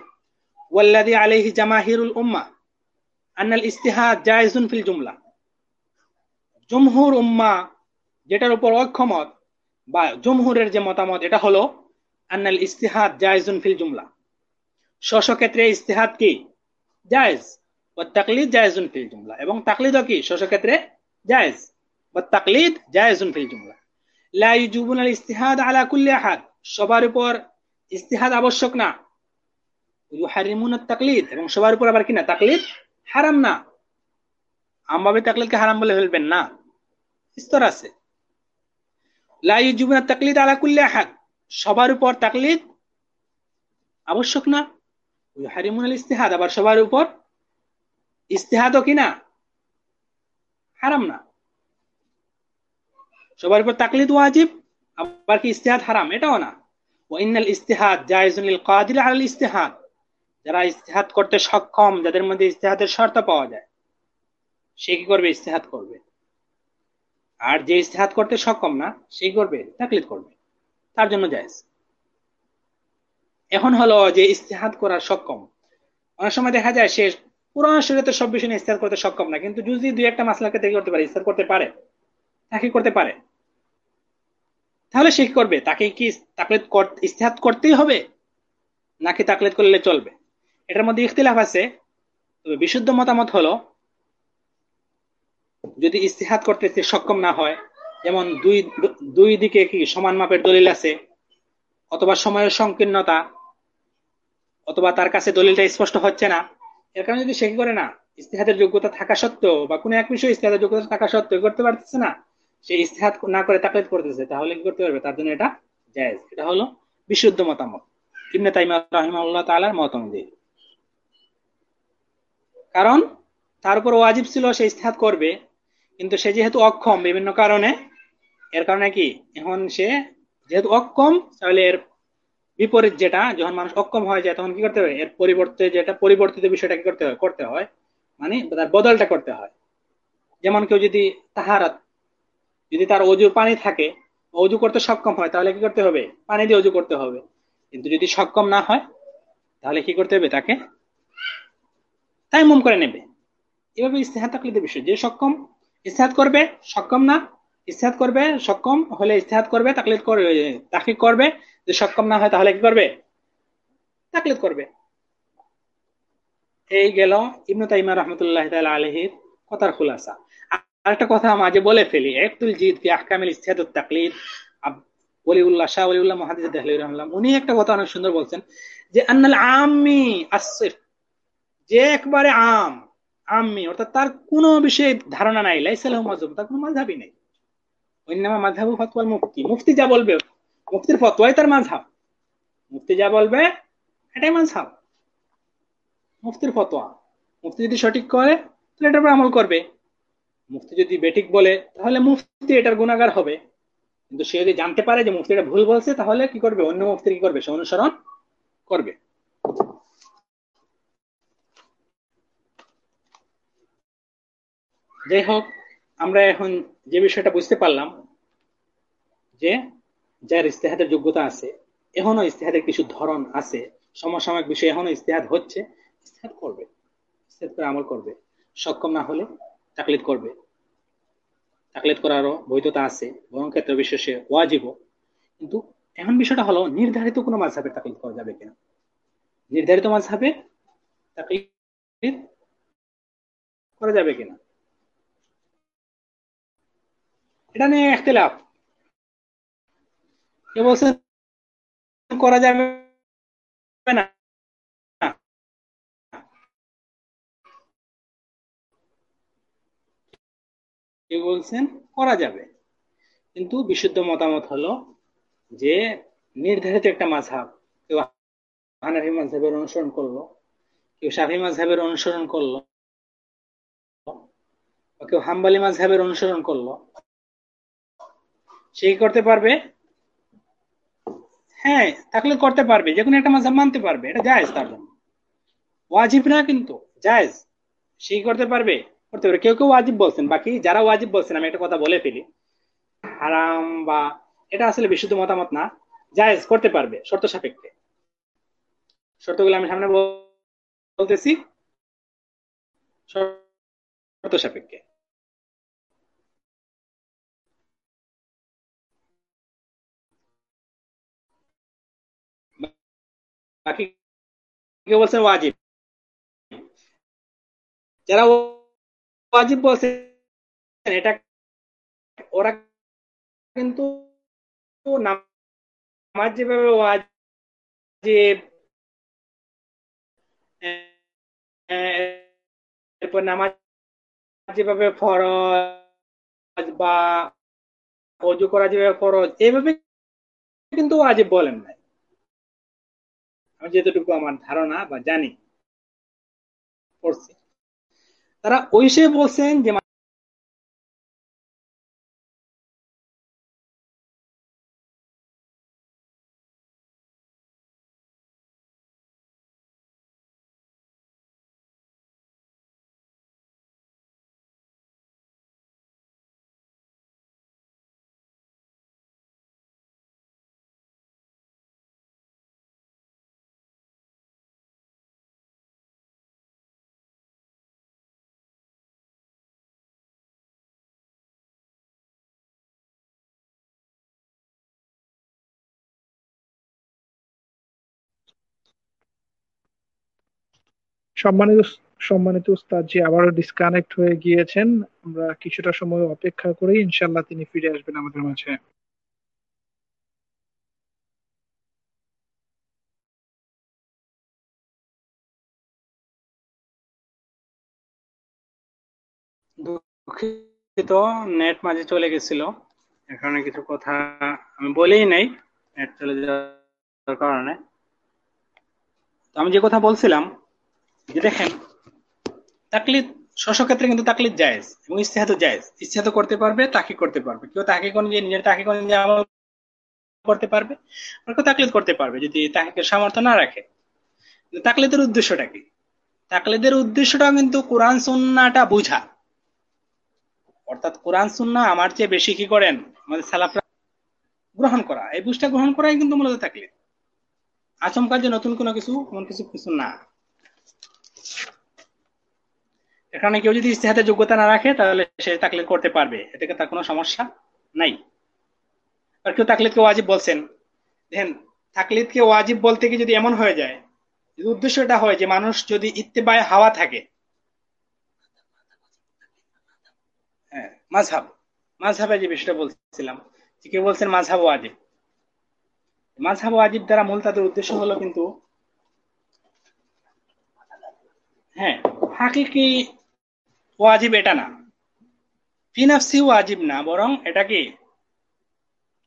[SPEAKER 2] ওয়াল্লাযী আলাইহি জামাহিরুল উম্মাহ আন্নাল ইস্তিহাদ জায়েজুন ফিল জুমলা। জমহুর উম্মা, যেটার উপর অক্ষমত বা জমহুরের যে মতামত, এটা হলো আন্নাল ইস্তিহাদ জায়েজুন ফিল জুমলা। স্ব ক্ষেত্রে ইস্তিহাদ কি? জায়েজ। ও তাকলিদ জায়েজুন ফিল জুমলা। এবং তাকলিদও কি? স্ব ক্ষেত্রে জায়েজ। বা তাকলিদ জায়েজুন ফিল জুমলা। লা ইউজুবুন আল ইস্তিহাদ আলা কুল্লি আহাদ। সবার উপর ইস্তিহাদ আবশ্যক না। ইউহারিমুন তাকলিদ। এবং সবার উপর আবার কি না? তাকলিদ হারাম না। আমভাবে তাকলিদকে হারাম বলে ফেলবেন না। স্তর আছে। লা ইউজুবুন তাকলিদ আলা কুল্লি আহাদ। সবার উপর তাকলিদ আবশ্যক না। ইউহারিমুন আল ইস্তিহাদ, আবার সবার উপর ইস্তিহাদও কিনা হারাম না। সবার উপর তাকলিদ ওয়াজিব, আবার কি ইস্তেহাদ হারাম? এটাও না। ওয়াইনাল ইস্তেহাদ কাদির আলাল ইস্তেহাদ। যারা ইস্তেহাদ করতে সক্ষম, যাদের মধ্যে ইস্তেহাদের শর্ত পাওয়া যায়, সে কি করবে? ইস্তেহাদ করবে। আর যে ইস্তেহাদ করতে সক্ষম না, সে করবে, তাকলিদ করবে। তার জন্য জায়েজ। এখন হলো যে ইস্তেহাদ করার সক্ষম। অনেক সময় দেখা যায় সে পুরান শরীয়তের সব বিষয় ইস্তেহাদ করতে সক্ষম না, কিন্তু যদি দুই একটা মাসলাকে থেকে করতে পারে ইস্তেহাদ করতে পারে, তাকে করতে পারে। তাহলে সে করবে? তাকে কি তাকলিদ ইস্তেহাদ করতেই হবে? নাকি তাকলিদ করলে চলবে? এটার মধ্যে ইখতিলাফ আছে, তবে বিশুদ্ধ মতামত হলো যদি ইস্তেহাদ করতে সক্ষম না হয়, যেমন দুই দুই দিকে কি সমান মাপের দলিল আছে, অথবা সময়ের সংকীর্ণতা, অথবা তার কাছে দলিলটা স্পষ্ট হচ্ছে না, এর কারণে যদি সে কি করে না, ইস্তেহাদের যোগ্যতা থাকা সত্ত্বেও বা কোনো এক বিষয়ে ইস্তেহাদের যোগ্যতা থাকা সত্ত্বেও করতে পারতেছে না, সে ইস্তেহাদ না করে তাকলিদ করতেছে, তাহলে কি করতে পারবে? তার জন্য এটা জায়েজ। এটা হলো বিশুদ্ধ মতামত। ইবনে তাইমা রাহিমাহুল্লাহ তাআলার মত অনুযায়ী। কারণ তার উপর ওয়াজিব ছিল সে ইস্তেহাদ করবে কিন্তু সে যেহেতু অক্ষম বিভিন্ন কারণে, এর কারণে কি? এখন সে যেহেতু অক্ষম, তাহলে এর বিপরীত যেটা, যখন মানুষ অক্ষম হয়ে যায়, তখন কি করতে হয় এর পরিবর্তে যেটা পরিবর্তিত বিষয়টা কি করতে হয়? করতে হয় মানে তার বদলটা করতে হয়। যেমন কেউ যদি তাহারাত যদি তার অজুর পানি থাকে অজু করতে সক্ষম হয়, তাহলে কি করতে হবে? পানি দিয়ে অজু করতে হবে। কিন্তু যদি সক্ষম না হয়, তাহলে কি করতে হবে তাকে? তাই মুম করে নেবে। এভাবে ইস্তেহাদ তাকলিদের বিষয়। যে সক্ষম ইস্তেহাদ করবে, সক্ষম না। ইস্তেহাদ করবে, সক্ষম হলে ইস্তেহাদ করবে, তাকলিদ করবে তাকিদ করবে। যে সক্ষম না হয় তাহলে কি করবে? তাকলিদ করবে। এই গেল ইবনু তাইমা রহমতুল্লাহ আলহির কথার খুলাসা। আরেকটা কথা মাঝে বলে ফেলি। একতুল জিদ ফি আহকামিল ইস্তেহাদ তাকলিদ। ওলিউল্লাহ শাহ ওলিউল্লাহ মহাদিস দেহলি রহমাল্লাহ, উনি একটা কথা অনেক সুন্দর বলছেন যে আন্নাল আমি আসিফ যে একবারে আম আম্মি অর্থাৎ তার কোনো বিষয়ে ধারণা নাই লাইসাল মাজুব তার কোনো মাঝহাবই নেই। অন্যান্য মাঝহাবু ফতোয়াল মুফতি। মুফতি যা বলবে, মুফতির ফতোয়াই তার মাঝহাব মুফতি যা বলবে, এটাই মাঝহাব মুফতির ফতোয়া। মুফতি যদি সঠিক করে, তাহলে এটার উপর আমল করবে। মুফতি যদি বেঠিক বলে, তাহলে মুফতি এটার গুণাগার হবে। কিন্তু সে যদি জানতে পারে যে মুফতি এটা ভুল বলছে, তাহলে কি করবে? অন্য মুফতি কি করবে? সে অনুসরণ করবে। যাই হোক আমরা এখন যে বিষয়টা বুঝতে পারলাম যে যার ইস্তেহাদের যোগ্যতা আছে, এখনও ইস্তেহাদের কিছু ধরন আছে, সমসাময়িক বিষয় এখনও ইস্তেহাদ হচ্ছে, ইস্তেহাদ করবে, ইস্তেহাদ করে আমল করবে, সক্ষম না হলে তাকলিদ করবে। তাকলিদ করারও বৈধতা আছে, বরং ক্ষেত্রে বিশেষে ওয়াজিব কিন্তু এখন বিষয়টা হলো, নির্ধারিত কোনো মাঝহাবে তাকলিদ করা যাবে কিনা? নির্ধারিত মাঝহাবে তাকলিদ করা যাবে কিনা? এটা নিয়ে একতলাফ কেউ বলছেন করা যাবে না? বলছেন, করা যাবে। কিন্তু বিশুদ্ধ মতামত হলো যে, নির্ধারিত একটা মাঝহাব, কেউ হানাফি মাঝহাবের অনুসরণ করল, কেউ শাফি মাঝহাবের অনুসরণ করল কেউ হাম্বালি মাঝহাবের অনুসরণ করল সে করতে পারবে? হ্যাঁ তাকলে করতে পারবে। যে কোনো একটা মাঝহাব মানতে পারবে। এটা জায়েজ তার জন্য। ওয়াজিব না কিন্তু, জায়েজ। সে করতে পারবে? করতে পারবে। কেউ কেউ ওয়াজিব বলছেন। বাকি যারা ওয়াজিব বলছেন, আমি একটা কথা বলে ফেলি। হারাম বা এটা আসলে বিশুদ্ধ মতামত না। জায়েজ, করতে পারবে, শর্ত সাপেক্ষে। শর্তগুলো আমি সামনে বলতেছি। শর্ত সাপেক্ষে। বাকি কেউ বলছেন ওয়াজিব। যারা ওয়াজিব বলছেন, এটা ওরা কিন্তু নামাজ যেভাবে ওয়াজিব, এরপর নামাজ যেভাবে ফরজ বা অজু করা যেভাবে ফরজ এইভাবে কিন্তু ওয়াজিব বলেন নাই। আমি যেতটুকু আমার ধারণা বা জানি পড়ছি। তারা ওই সে বলছেন যে
[SPEAKER 1] সম্মানিত সম্মানিত উস্তাদ জি, আবারও ডিসকানেক্ট হয়ে গিয়েছেন। আমরা কিছুটা সময় অপেক্ষা করি ইনশাল্লাহ তিনি ফিরে আসবেন আমাদের মাঝে।
[SPEAKER 2] দুঃখিত, নেট মাঝে চলে গেছিল। এখানে কিছু কথা আমি বলেই নাই, নেট চলে যাওয়ার কারণে। আমি যে কথা বলছিলাম যে দেখেন, তাকলিদ ক্ষেত্রে কিন্তু তাকলিদ জায়েজ এবং ইস্তেহাত জায়েজ। ইস্তেহাত করতে পারবে তাকে করতে পারবে। কেউ তাকে কোন যে নিজের তাকে কোন যে আমল করতে পারবে আর কেউ তাকলিদ করতে পারবে যদি তাকে সামর্থ্য না রাখে। তাকলিদের উদ্দেশ্যটা কি? তাকলিদের উদ্দেশ্যটা কিন্তু কোরআন সুন্নাটা বুঝা। অর্থাৎ কোরআন সুন্না আমার চেয়ে বেশি কি করেন? আমাদের সালাফরা গ্রহণ করা। এই বুঝটা গ্রহণ করাই কিন্তু মূলত তাকলিদ। আচমকা যে নতুন কোনো কিছু, এমন কিছু কিছু না। এখানে কেউ যদি ইস্তেহাতে যোগ্যতা না রাখে, তাহলে সে তাকলিদ করতে পারবে। এটাকে তার কোনো সমস্যা নাই। আর কেউ তাকলিদকে ওয়াজিব বলছেন। দেখেন, তাকলিদকে ওয়াজিব বলতে গিয়ে যদি এমন হয়ে যায়, যদি উদ্দেশ্যটা হয় যে মানুষ যদি ইত্তেবায় হাওয়া থাকে হ্যাঁ মাঝহাব মাঝহাবে যে বিষয়টা বলছিলাম, যে কেউ বলছেন মাঝহাব ওয়াজিব। মাঝহাব ওয়াজিব দ্বারা মূল তাদের উদ্দেশ্য হলো কিন্তু হ্যাঁ হাকিকি ওয়াজিব এটা না। ফিনাফসি ওয়াজিব না, বরং এটা কি?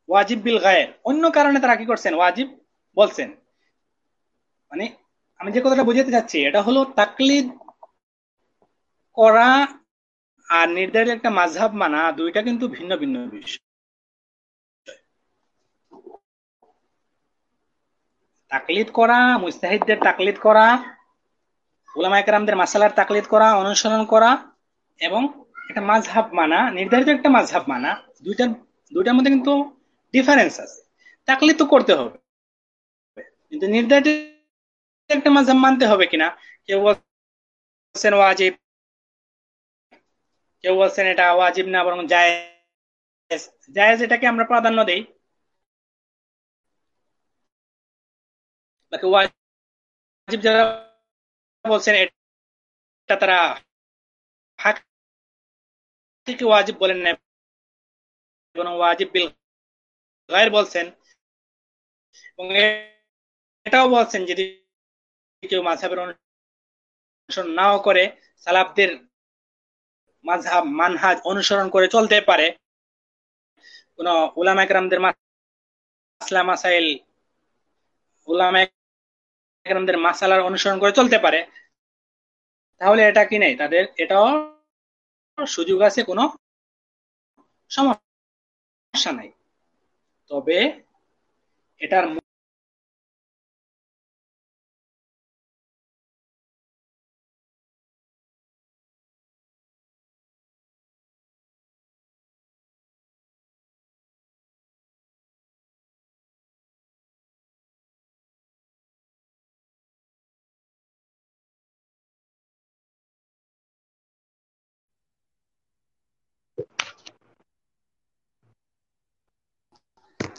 [SPEAKER 2] ওয়াজিব বিল গায়ের। অন্য কারণে তারা কি করছেন? ওয়াজিব বলছেন। মানে আমি যে কথাটা বুঝাতে চাচ্ছি, এটা হলো তাকলিদ করা আর নির্ধারিত একটা মাঝহাব মানা দুইটা কিন্তু ভিন্ন ভিন্ন বিষয়। তাকলিদ করা, মুস্তাহিদদের তাকলিদ করা ওলামা একরামদের মাসালার তাকলিদ করা, অনুসরণ করা এবং একটা মাঝহাব মানা, নির্ধারিত একটা মাঝহাব মানা, দুইটার দুইটার মধ্যে কিন্তু ডিফারেন্স আছে। তাকলিদ তো করতে হবে। কিন্তু নির্ধারিত একটা মাঝহাব মানতে হবে কিনা? কেউ বলছেন ওয়াজিব, কেউ বলছেন এটা ওয়াজিব না, বরং জায়েজ। জায়েজ এটাকে আমরা প্রাধান্য দেই। ওয়াজিব যারা বলছেন এটা তারা হাকিকে ওয়াজিব বলেন না এবং ওয়াজিব বিল গায়ের বলছেন, এবং এটাও বলছেন যদি কেউ মাঝহাবের অনুসরণ নাও করে মাঝহাব, মানহাজ অনুসরণ করে চলতে পারে, কোন উলামা একরামদের মাসলা, মাসাইল উলামা একরামদের মাসালার অনুসরণ করে চলতে পারে তাহলে এটা কি নেই? তাদের এটাও সুযোগ আছে কোনো সমস্যা নাই। তবে এটার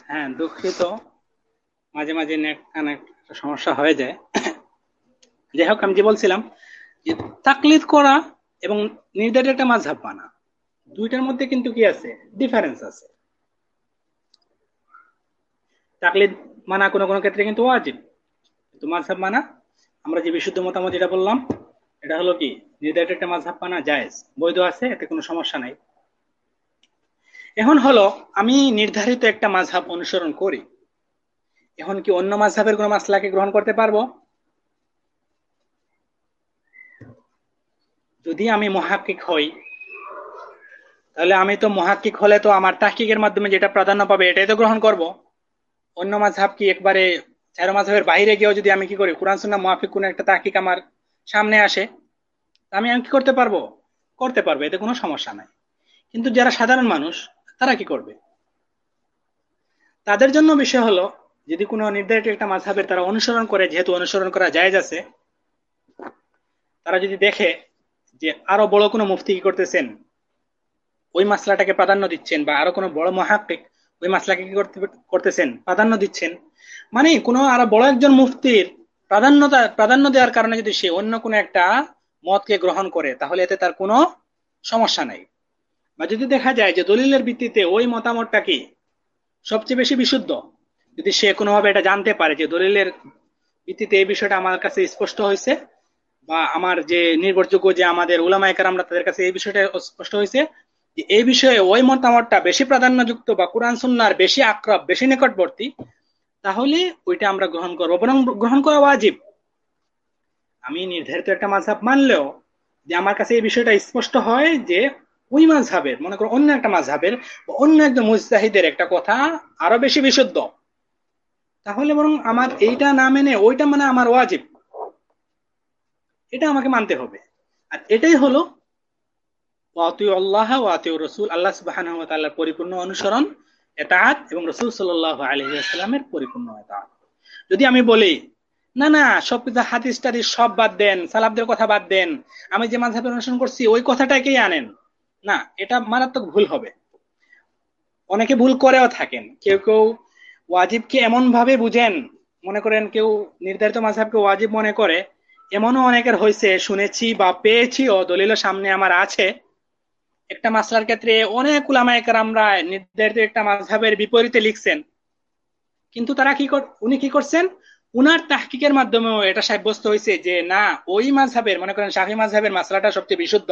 [SPEAKER 2] হ্যাঁ দুঃখিত। মাঝে মাঝে নেট কানেক্ট সমস্যা হয়ে যায়। যাই হোক, আমি যে বলছিলাম যে তাকলিদ করা এবং নির্ধারিত একটা মাঝহাব মানা দুইটার মধ্যে কিন্তু কি আছে? ডিফারেন্স আছে। তাকলিদ মানা কোনো কোনো ক্ষেত্রে কিন্তু ওয়াজিব। কিন্তু মাঝহাব মানা, আমরা যে বিশুদ্ধ মতামত যেটা বললাম, এটা হলো কি? নির্ধারিত একটা মাঝহাব মানা জায়েজ। বৈধ আছে, এতে কোনো সমস্যা নাই। এখন হলো, আমি নির্ধারিত একটা মাঝহাব অনুসরণ করি। এখন কি অন্য মাঝহাবের কোনো মাসলাকে গ্রহণ করতে পারব? যদি আমি মহাকিক হই, তাহলে আমি তো মহাকিক হলে তো আমার তাহকিকের মাধ্যমে যেটা প্রাধান্য পাবে এটাই তো গ্রহণ করব। অন্য মাঝহাব কি একবারে চারো মাঝহাবের বাইরে গিয়েও যদি আমি কি করি, কোরআন, সুন্নাহ মুহাফিক কোন একটা তাহকিক আমার সামনে আসে আমি আমি কি করতে পারব? করতে পারব, এতে কোনো সমস্যা নাই। কিন্তু যারা সাধারণ মানুষ তারা কি করবে? তাদের জন্য বিষয় হলো, যদি কোনো নির্ধারিত একটা মাঝহাবের তারা অনুসরণ করে, যেহেতু অনুসরণ করা যায় আছে, তারা যদি দেখে যে আরও বড় কোনো মুফতি কি করতেছেন, ওই মাসলাটাকে প্রাধান্য দিচ্ছেন বা আরও কোনো বড় মহাকিক ওই মাসলাকে কি করতে, করতেছেন, প্রাধান্য দিচ্ছেন মানে কোনো আরও বড় একজন মুফতির প্রাধান্যতা, প্রাধান্য দেওয়ার কারণে যদি সে অন্য কোনো একটা মতকে গ্রহণ করে, তাহলে এতে তার কোনো সমস্যা নাই। বা যদি দেখা যায় যে দলিলের ভিত্তিতে ওই মতামতটা কি সবচেয়ে বেশি বিশুদ্ধ? যদি সে কোনোভাবে এটা জানতে পারে যে দলিলের ভিত্তিতে এই বিষয়টা আমার কাছে স্পষ্ট হয়েছে বা আমার যে নির্ভরযোগ্য যে আমাদের উলামায়কার আমরা তাদের কাছে এই বিষয়টা স্পষ্ট হয়েছে, যে এই বিষয়ে ওই মতামতটা বেশি প্রাধান্যযুক্ত বা কোরআন সুন্নার বেশি আক্রব, বেশি নিকটবর্তী, তাহলে ওইটা আমরা গ্রহণ করব। বরং গ্রহণ করা ওয়াজিব। আমি নির্ধারিত একটা মাঝহাব মানলেও যে আমার কাছে এই বিষয়টা স্পষ্ট হয় যে ওই মাঝহাবের, মনে করো অন্য একটা মাঝহাবের অন্য একজন মুস্তাহিদের একটা কথা আরও বেশি বিশুদ্ধ। তাহলে বরং আমার এইটা না মেনে ওইটা মানে আমার ওয়াজিব। এটা আমাকে মানতে হবে। আর এটাই হলো আল্লাহ রসুল, আল্লাহ সুবাহ পরিপূর্ণ অনুসরণ এতাহাত এবং রসুল সাল্লাহ আলহিমের পরিপূর্ণ এতাহাত যদি আমি বলি, না না, সব কিছু টাদিস সব বাদ দেন সালাবদের কথা বাদ দেন, আমি যে মাঝহাবের অনুসরণ করছি, ওই কথাটাকেই আনেন। না, এটা মারাত্মক ভুল হবে। অনেকে ভুল করেও থাকেন। কেউ কেউ ওয়াজিবকে এমন ভাবে বুঝেন, মনে করেন কেউ নির্ধারিত মাঝহাবকে ওয়াজিব মনে করে, এমনও অনেকের হয়েছে, শুনেছি বা পেয়েছি ও দলিল সামনে আমার আছে। একটা মাসলার ক্ষেত্রে অনেক উলামায়কার আমরা নির্ধারিত একটা মাঝহাবের বিপরীতে লিখছেন। কিন্তু তারা কি উনি কি করছেন? উনার তাহকিকের মাধ্যমেও এটা সাব্যস্ত হয়েছে যে, না, ওই মাঝহাবের, মনে করেন শাহি মাঝহাবের মাসলাটা সবচেয়ে বিশুদ্ধ।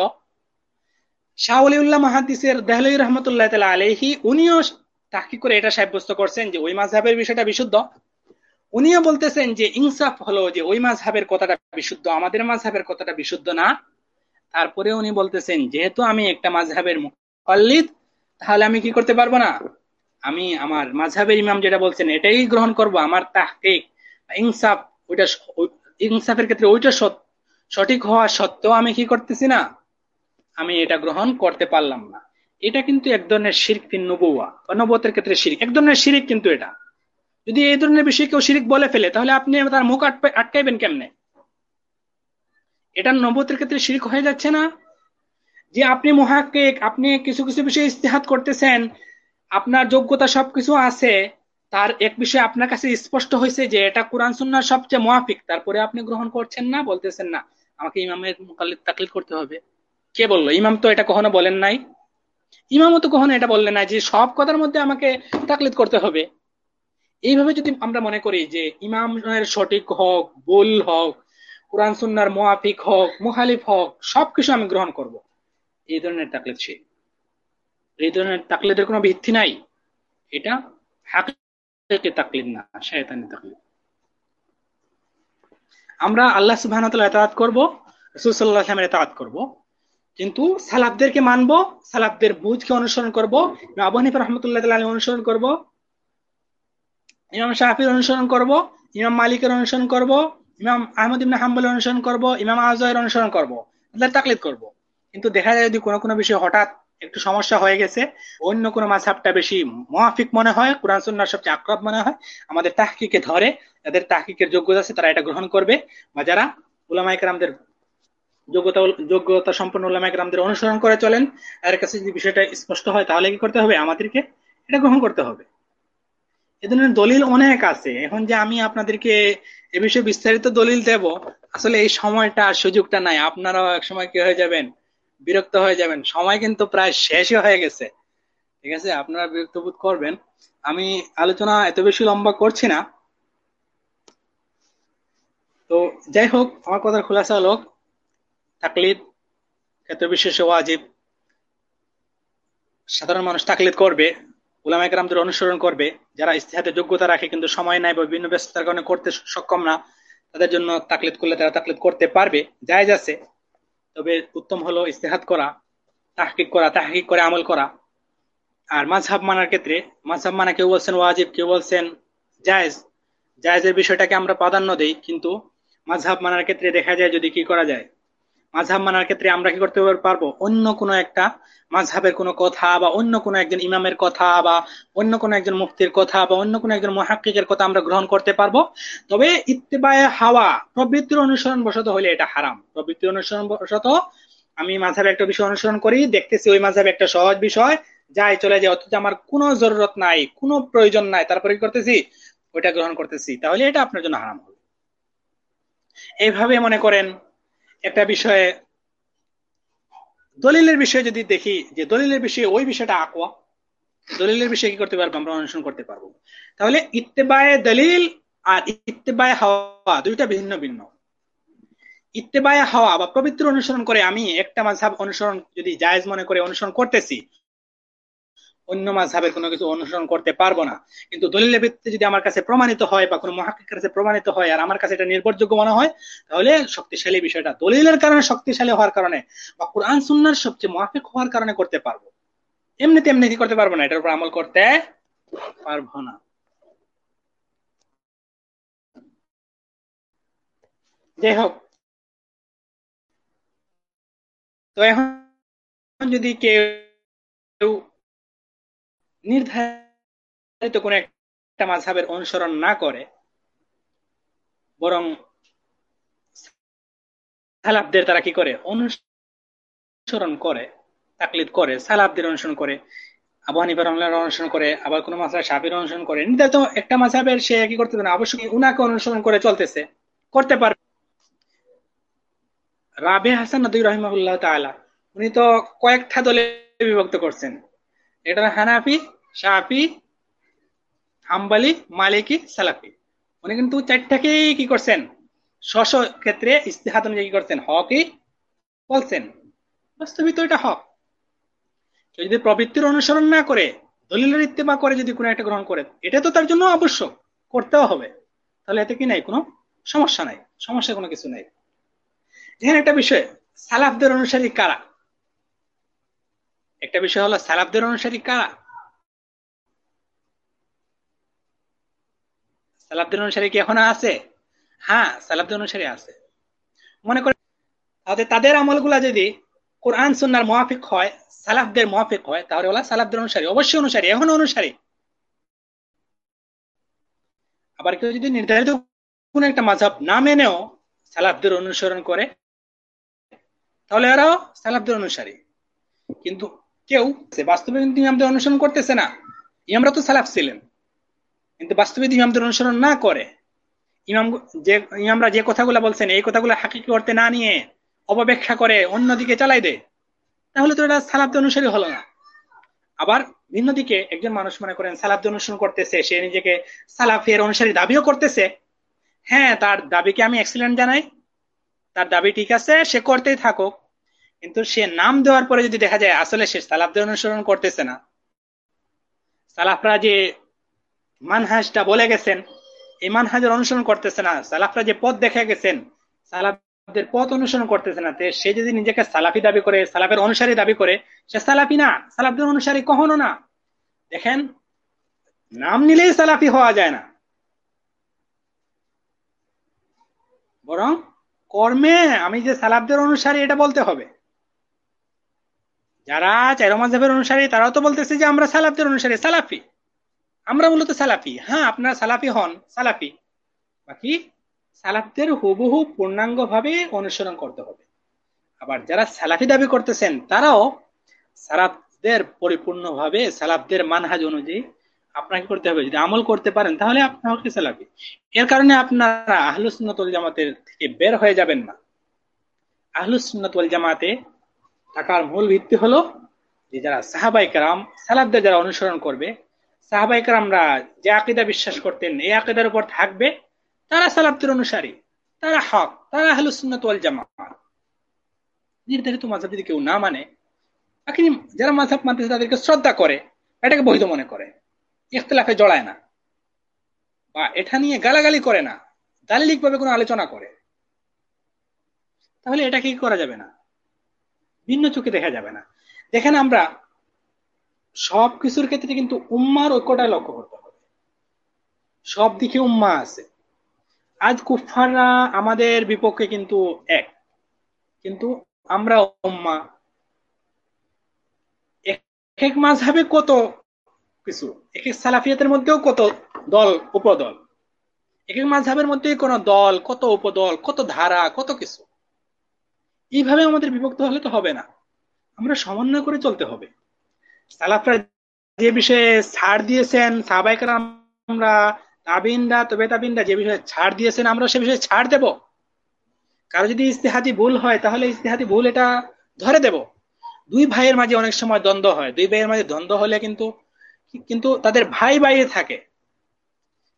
[SPEAKER 2] শাহ অলিউল্লাহ মাহাদিসের দেহলি রহমতুল্লাহ তালা আলহি উনিও তাহকিক করে এটা সাব্যস্ত করছেন যে ওই মাঝহাবের বিষয়টা বিশুদ্ধ। উনিও বলতেছেন যে ইনসাফ হলো যে ওই মাঝহাবের কথাটা বিশুদ্ধ, আমাদের মাঝহাবের কথাটা বিশুদ্ধ না। তারপরে উনি বলতেছেন, যেহেতু আমি একটা মাঝহাবের মুকাল্লিদ তাহলে আমি কি করতে পারব না? আমি আমার মাঝহাবের ইমাম যেটা বলছেন, এটাই গ্রহণ করব, আমার তাহকিক। ইনসাফ, ওইটা ইনসাফের ক্ষেত্রে ওইটা সঠিক হওয়া সত্ত্বেও আমি কি করতেছি না? আমি এটা গ্রহণ করতে পারলাম না। এটা কিন্তু এক ধরনের শিরিক ফিন নবুয়া বা নবতের ক্ষেত্রে শিরিক। এক ধরনের শিরিক কিন্তু এটা। যদি এই ধরনের বিষয়ে কেউ শিরিক বলে ফেলে, তাহলে আপনি তার মুখ আটকাইবেন কেমনে? এটা নবতের ক্ষেত্রে শিরিক হয়ে যাচ্ছে না? যে আপনি মহাকেক আপনি কিছু কিছু বিষয়ে ইস্তেহাত করতেছেন, আপনার যোগ্যতা সবকিছু আছে, তার এক বিষয়ে আপনার কাছে স্পষ্ট হয়েছে যে এটা কোরআন সুন্নার সবচেয়ে মহাফিক তারপরে আপনি গ্রহণ করছেন না, বলতেছেন না। আমাকে ইমামের মোকাল্লিদ তাকলিদ করতে হবে। কে বলল? ইমাম তো এটা কখনো বলেন নাই। ইমামও তো কখনো এটা বললেন না যে সব কথার মধ্যে আমাকে তাকলিদ করতে হবে। এইভাবে যদি আমরা মনে করি যে ইমামের সঠিক হোক, ভুল হোক, কোরআন সুন্নার মোয়াফিক হোক মুহালিফ হোক, সবকিছু আমি গ্রহণ করব। এই ধরনের তাকলিদ সে। এই ধরনের তাকলিদের কোনো ভিত্তি নাই। এটা হাকিকে তাকলিদ না শায়তানি তাকলিদ। আমরা আল্লাহ সুবহানাহু ওয়া তাআলা ইতাআত করব, রাসূল সাল্লাল্লাহু আলাইহি ওয়াসাল্লামের ইতাআত করব। কিন্তু সালাফদেরকে মানব, সালাফদের বুঝকে অনুসরণ করব, আবু হানিফা রাহমাতুল্লাহ তাআলা অনুসরণ করব, ইমাম শাফির অনুসরণ করব, ইমাম মালিকের অনুসরণ করব, ইমাম আহমদ ইবনে হাম্বলের অনুসরণ করব, ইমাম আজয়ের অনুসরণ করব তাদের তাকলিদ করব। কিন্তু দেখা যায় যদি কোনো কোনো বিষয়ে হঠাৎ একটু সমস্যা হয়ে গেছে, অন্য কোনো মাঝহাবটা বেশি মুআফিক মনে হয়, কোরআন সুন্নাহর সবচেয়ে আকরাব মনে হয়, আমাদের তাহকিকে ধরে যাদের তাহকিকের যোগ্যতা আছে, তারা এটা গ্রহণ করবে। বা যারা উলামায়ে কেরামদের যোগ্যতা সম্পন্ন উলামায়ে কেরামদের অনুসরণ করে চলেন। তাদের কাছে যদি বিষয়টা স্পষ্ট হয়, তাহলে কি করতে হবে? আমাদেরকে এটা গ্রহণ করতে হবে। এ ধরনের দলিল অনেক আছে। এখন যে আমি আপনাদেরকে এ বিষয়ে বিস্তারিত দলিল দেব, আসলে এই সময়টা সুযোগটা নাই। আপনারাও এক সময় কি হয়ে যাবেন? বিরক্ত হয়ে যাবেন। সময় কিন্তু প্রায় শেষই হয়ে গেছে। ঠিক আছে? আপনারা বিরক্ত বোধ করবেন। আমি আলোচনা এত বেশি লম্বা করছি না। তো যাই হোক, আমার কথার খোলাসা হলো তাকলিদ ক্ষেত্র বিশেষ ওয়াজিব। সাধারণ মানুষ তাকলিদ করবে উলামা একরামদের অনুসরণ করবে, যারা ইস্তেহাতে যোগ্যতা রাখে কিন্তু সময় নাই বা বিভিন্ন ব্যস্ততার কারণে করতে সক্ষম না, তাদের জন্য তাকলিদ করলে তারা তাকলিদ করতে পারবে, জায়েজ আছে। তবে উত্তম হলো ইস্তেহাত করা, তাহকিক করা, তাহকিক করে আমল করা। আর মাঝহাব মানার ক্ষেত্রে, মাঝহাব মানা কেউ বলছেন ওয়াজিব, কেউ বলছেন জায়েজ। জায়েজের বিষয়টাকে আমরা প্রাধান্য দিই, কিন্তু মাঝহাব মানার ক্ষেত্রে দেখা যায় যদি কি করা যায়? মাঝহাব মানার ক্ষেত্রে আমরা কি করতে পারব? অন্য কোনো একটা মাঝহাবের কোনো কথা বা অন্য কোনো একজন ইমামের কথা বা অন্য কোনো একজন মুক্তির কথা বা অন্য কোনো একজন মহাক্কিকের কথা আমরা গ্রহণ করতে পারব। তবে ইত্তেবায় হাওয়া, প্রবৃত্তির অনুসরণ বসত হলে এটা হারাম। প্রবৃত্তির অনুসরণ বসত আমি মাঝহাবে একটা বিষয় অনুসরণ করি, দেখতেছি ওই মাঝহাবে একটা সহজ বিষয়, যাই চলে যায়, অথচ আমার কোনো জরুরত নাই, কোনো প্রয়োজন নাই, তারপরে কি করতেছি? ওইটা গ্রহণ করতেছি। তাহলে এটা আপনার জন্য হারাম হবে। এইভাবে মনে করেন একটা বিষয়ে, দলিলের বিষয়ে যদি দেখি যে দলিলের বিষয়ে ওই বিষয়টা আকোয়া, দলিলের বিষয়ে কি করতে পারব আমরা অনুসরণ করতে পারব? তাহলে ইত্তেবায় দলিল আর ইত্তেবায় হাওয়া দুইটা ভিন্ন ভিন্ন। ইত্তেবায় হাওয়া বা পবিত্র অনুসরণ করে আমি একটা মাঝহাব অনুসরণ যদি জায়েজ মনে করে অনুসরণ করতেছি অন্য মাঝহাবের কোনো কিছু অনুসরণ করতে পারব না। কিন্তু দলিলের ভিত্তিতে যদি আমার কাছে প্রমাণিত হয় বা কোনো মহাকিকের কাছে প্রমাণিত হয় আর আমার কাছে এটা নির্ভরযোগ্য মনে হয়, তাহলে শক্তিশালী বিষয়টা দলিলের কারণে শক্তিশালী হওয়ার কারণে বা কোরআন সুন্নার সবচেয়ে মহাকিক হওয়ার কারণে করতে পারব। এমনি কি করতে পারব না? এটার উপর আমল করতে পারব না। যাই হোক। তো এখন যদি কেউ নির্ধারিত কোন একটা মাঝহাবের অনুসরণ না করে, বরং সালাফদের তারা কি করে? অনুসরণ করে, তাকলিদ করে, সালাফদের অনুসরণ করে, আবু হানিফার অনুসরণ করে, আবার কোনো মাসা সাফির অনুসরণ করে। নির্ধারিত একটা মাঝহাবের সে কি করতে পারে অবশ্যই উনাকে অনুসরণ করে চলতেছে, করতে পারবে। রাবে হাসান নদী রহিমাহুল্লাহ তাআলা, উনি তো কয়েকটা দলে বিভক্ত করছেন। এটা হানাফি শাফি, হাম্বালি, মালিকি, সালাফি। উনি কিন্তু চারটাকেই কি করছেন? স্ব ক্ষেত্রে ইস্তেহাত অনুযায়ী কি করছেন? হকই বলছেন। বাস্তবিত এটা হক। যদি প্রবৃত্তির অনুসরণ না করে, দলিলের ইত্তেবা করে যদি কোনো একটা গ্রহণ করে, এটা তো তার জন্য আবশ্যক, করতেও হবে। তাহলে এতে কি নাই? কোনো সমস্যা নাই। সমস্যা কোনো কিছু নাই। এখানে একটা বিষয়, সালাফদের অনুসারী কারা? একটা বিষয় হলো, সালাফদের অনুসারী কারা? সালাফদের অনুসারী কি এখন আছে? হ্যাঁ সালাফদের অনুসারী আছে। মনে করে তাদের তাদের আমলগুলা যদি কোরআন, সুন্নার মোয়াফিক হয় সালাফদের মোয়াফিক হয়, তাহলে ওলা সালাফদের অনুসারী, অবশ্যই অনুসারী, এখন অনুসারী। আবার কেউ যদি নির্ধারিত কোন একটা মাঝাব না মেনেও সালাফদের অনুসরণ করে, তাহলে এরাও সালাফদের অনুসারী। কিন্তু কেউ বাস্তবে কিন্তু ইমামদের অনুসরণ করতেছে না। ইমামরা তো সালাফ ছিলেন। কিন্তু বাস্তবে ইমামদের অনুসরণ না করে। ইমাম যে, ইমামরা যে কথাগুলো বলছেন, এই কথাগুলো হাকিকি করতে না নিয়ে অপব্যাখ্যা করে অন্যদিকে চালাই দেয়, তাহলে তো এটা সালাফদের অনুসারী হলো না। আবার ভিন্ন দিকে একজন মানুষ মনে করেন, সালাফদের অনুসরণ করতেছে, সে নিজেকে সালাফের অনুসারী দাবিও করতেছে। হ্যাঁ তার দাবিকে আমি এক্সিলেন্ট জানাই, তার দাবি ঠিক আছে, সে করতেই থাকুক। কিন্তু সে নাম দেওয়ার পরে যদি দেখা যায় আসলে সে সালাফদের অনুসরণ করতেছে না। সালাফরা যে মানহাজটা বলে গেছেন, এই মানহাজের অনুসরণ করতেছে না, সালাফরা যে পথ দেখে গেছেন, সালাফদের পথ অনুসরণ করতেছে না সে যদি নিজেকে সালাফি দাবি করে, সালাফের অনুসারী দাবি করে, সে সালাফি না, সালাফদের অনুসারী কখনো না। দেখেন, নাম নিলেই সালাফি হওয়া যায় না। বরং কর্মে আমি যে সালাফদের অনুসারী, এটা বলতে হবে। যারা চাইরো মাঝহের অনুসারী, তারাও তো বলতেছে যে আমরা সালাফদের অনুসারী, সালাফি। আমরা মূলত সালাফি। হ্যাঁ আপনারা সালাফি হন, সালাফি। বাকি সালাফদের হুবহু পূর্ণাঙ্গ ভাবে অনুসরণ করতে হবে। আবার যারা সালাফি দাবি করতেছেন, তারাও সালাফদের পরিপূর্ণভাবে, সালাফদের মানহাজ অনুযায়ী আপনাকে করতে হবে। যদি আমল করতে পারেন, তাহলে আপনাকে সালাফি। এর কারণে আপনারা আহলুসুন্নতুল জামাতের থেকে বের হয়ে যাবেন না। আহলুসুন্নতুল জামাতে থাকার মূল ভিত্তি হলো যে যারা সাহাবাই কারাম সালাদদের যারা অনুসরণ করবে সাহাবাই কারামরা যে আকিদা বিশ্বাস করতেন, এই আকিদার উপর থাকবে তারা সালাবদের অনুসারী, তারা হক, তারা হলো সুন্নত জামা নির্ধারিত মাঝাব যদি কেউ না মানে বাকি যারা মাঝাব মানতেছে তাদেরকে শ্রদ্ধা করে, এটাকে বৈধ মনে করে। ইখতলাফে জড়ায় না। বা এটা নিয়ে গালাগালি করে না। দালিলিক ভাবে কোনো আলোচনা করে। তাহলে এটা কি করা যাবে না? ভিন্ন চোখে দেখা যাবে না। দেখেন আমরা সব কিছুর ক্ষেত্রে কিন্তু উম্মার ঐক্যটাই লক্ষ্য করতে হবে। সব দিকে উম্মা আছে। আজ কুফাররা আমাদের বিপক্ষে কিন্তু এক। কিন্তু আমরা উম্মা। এক মাঝহাবে কত কিছু? এক এক সালাফিয়াতের মধ্যেও কত দল, উপদল? এক এক মাঝহাবের মধ্যে কোন দল, কত উপদল, কত ধারা, কত কিছু? এইভাবে আমাদের বিভক্ত হলে তো হবে না। আমরা সমন্বয় করে চলতে হবে। সালাফরা যে বিষয়ে ছাড় দিয়েছেন সাহবাইকার আমরা তাবিনরা, তবে তাবিনরা যে বিষয়ে ছাড় দিয়েছেন, আমরা সে বিষয়ে ছাড় দেব। কারও যদি ইস্তেহাদি ভুল হয়, তাহলে ইস্তেহাদি ভুল এটা ধরে দেব। দুই ভাইয়ের মাঝে অনেক সময় দ্বন্দ্ব হয়। দুই ভাইয়ের মাঝে দ্বন্দ্ব হলে কিন্তু কিন্তু তাদের ভাই বাইরে থাকে।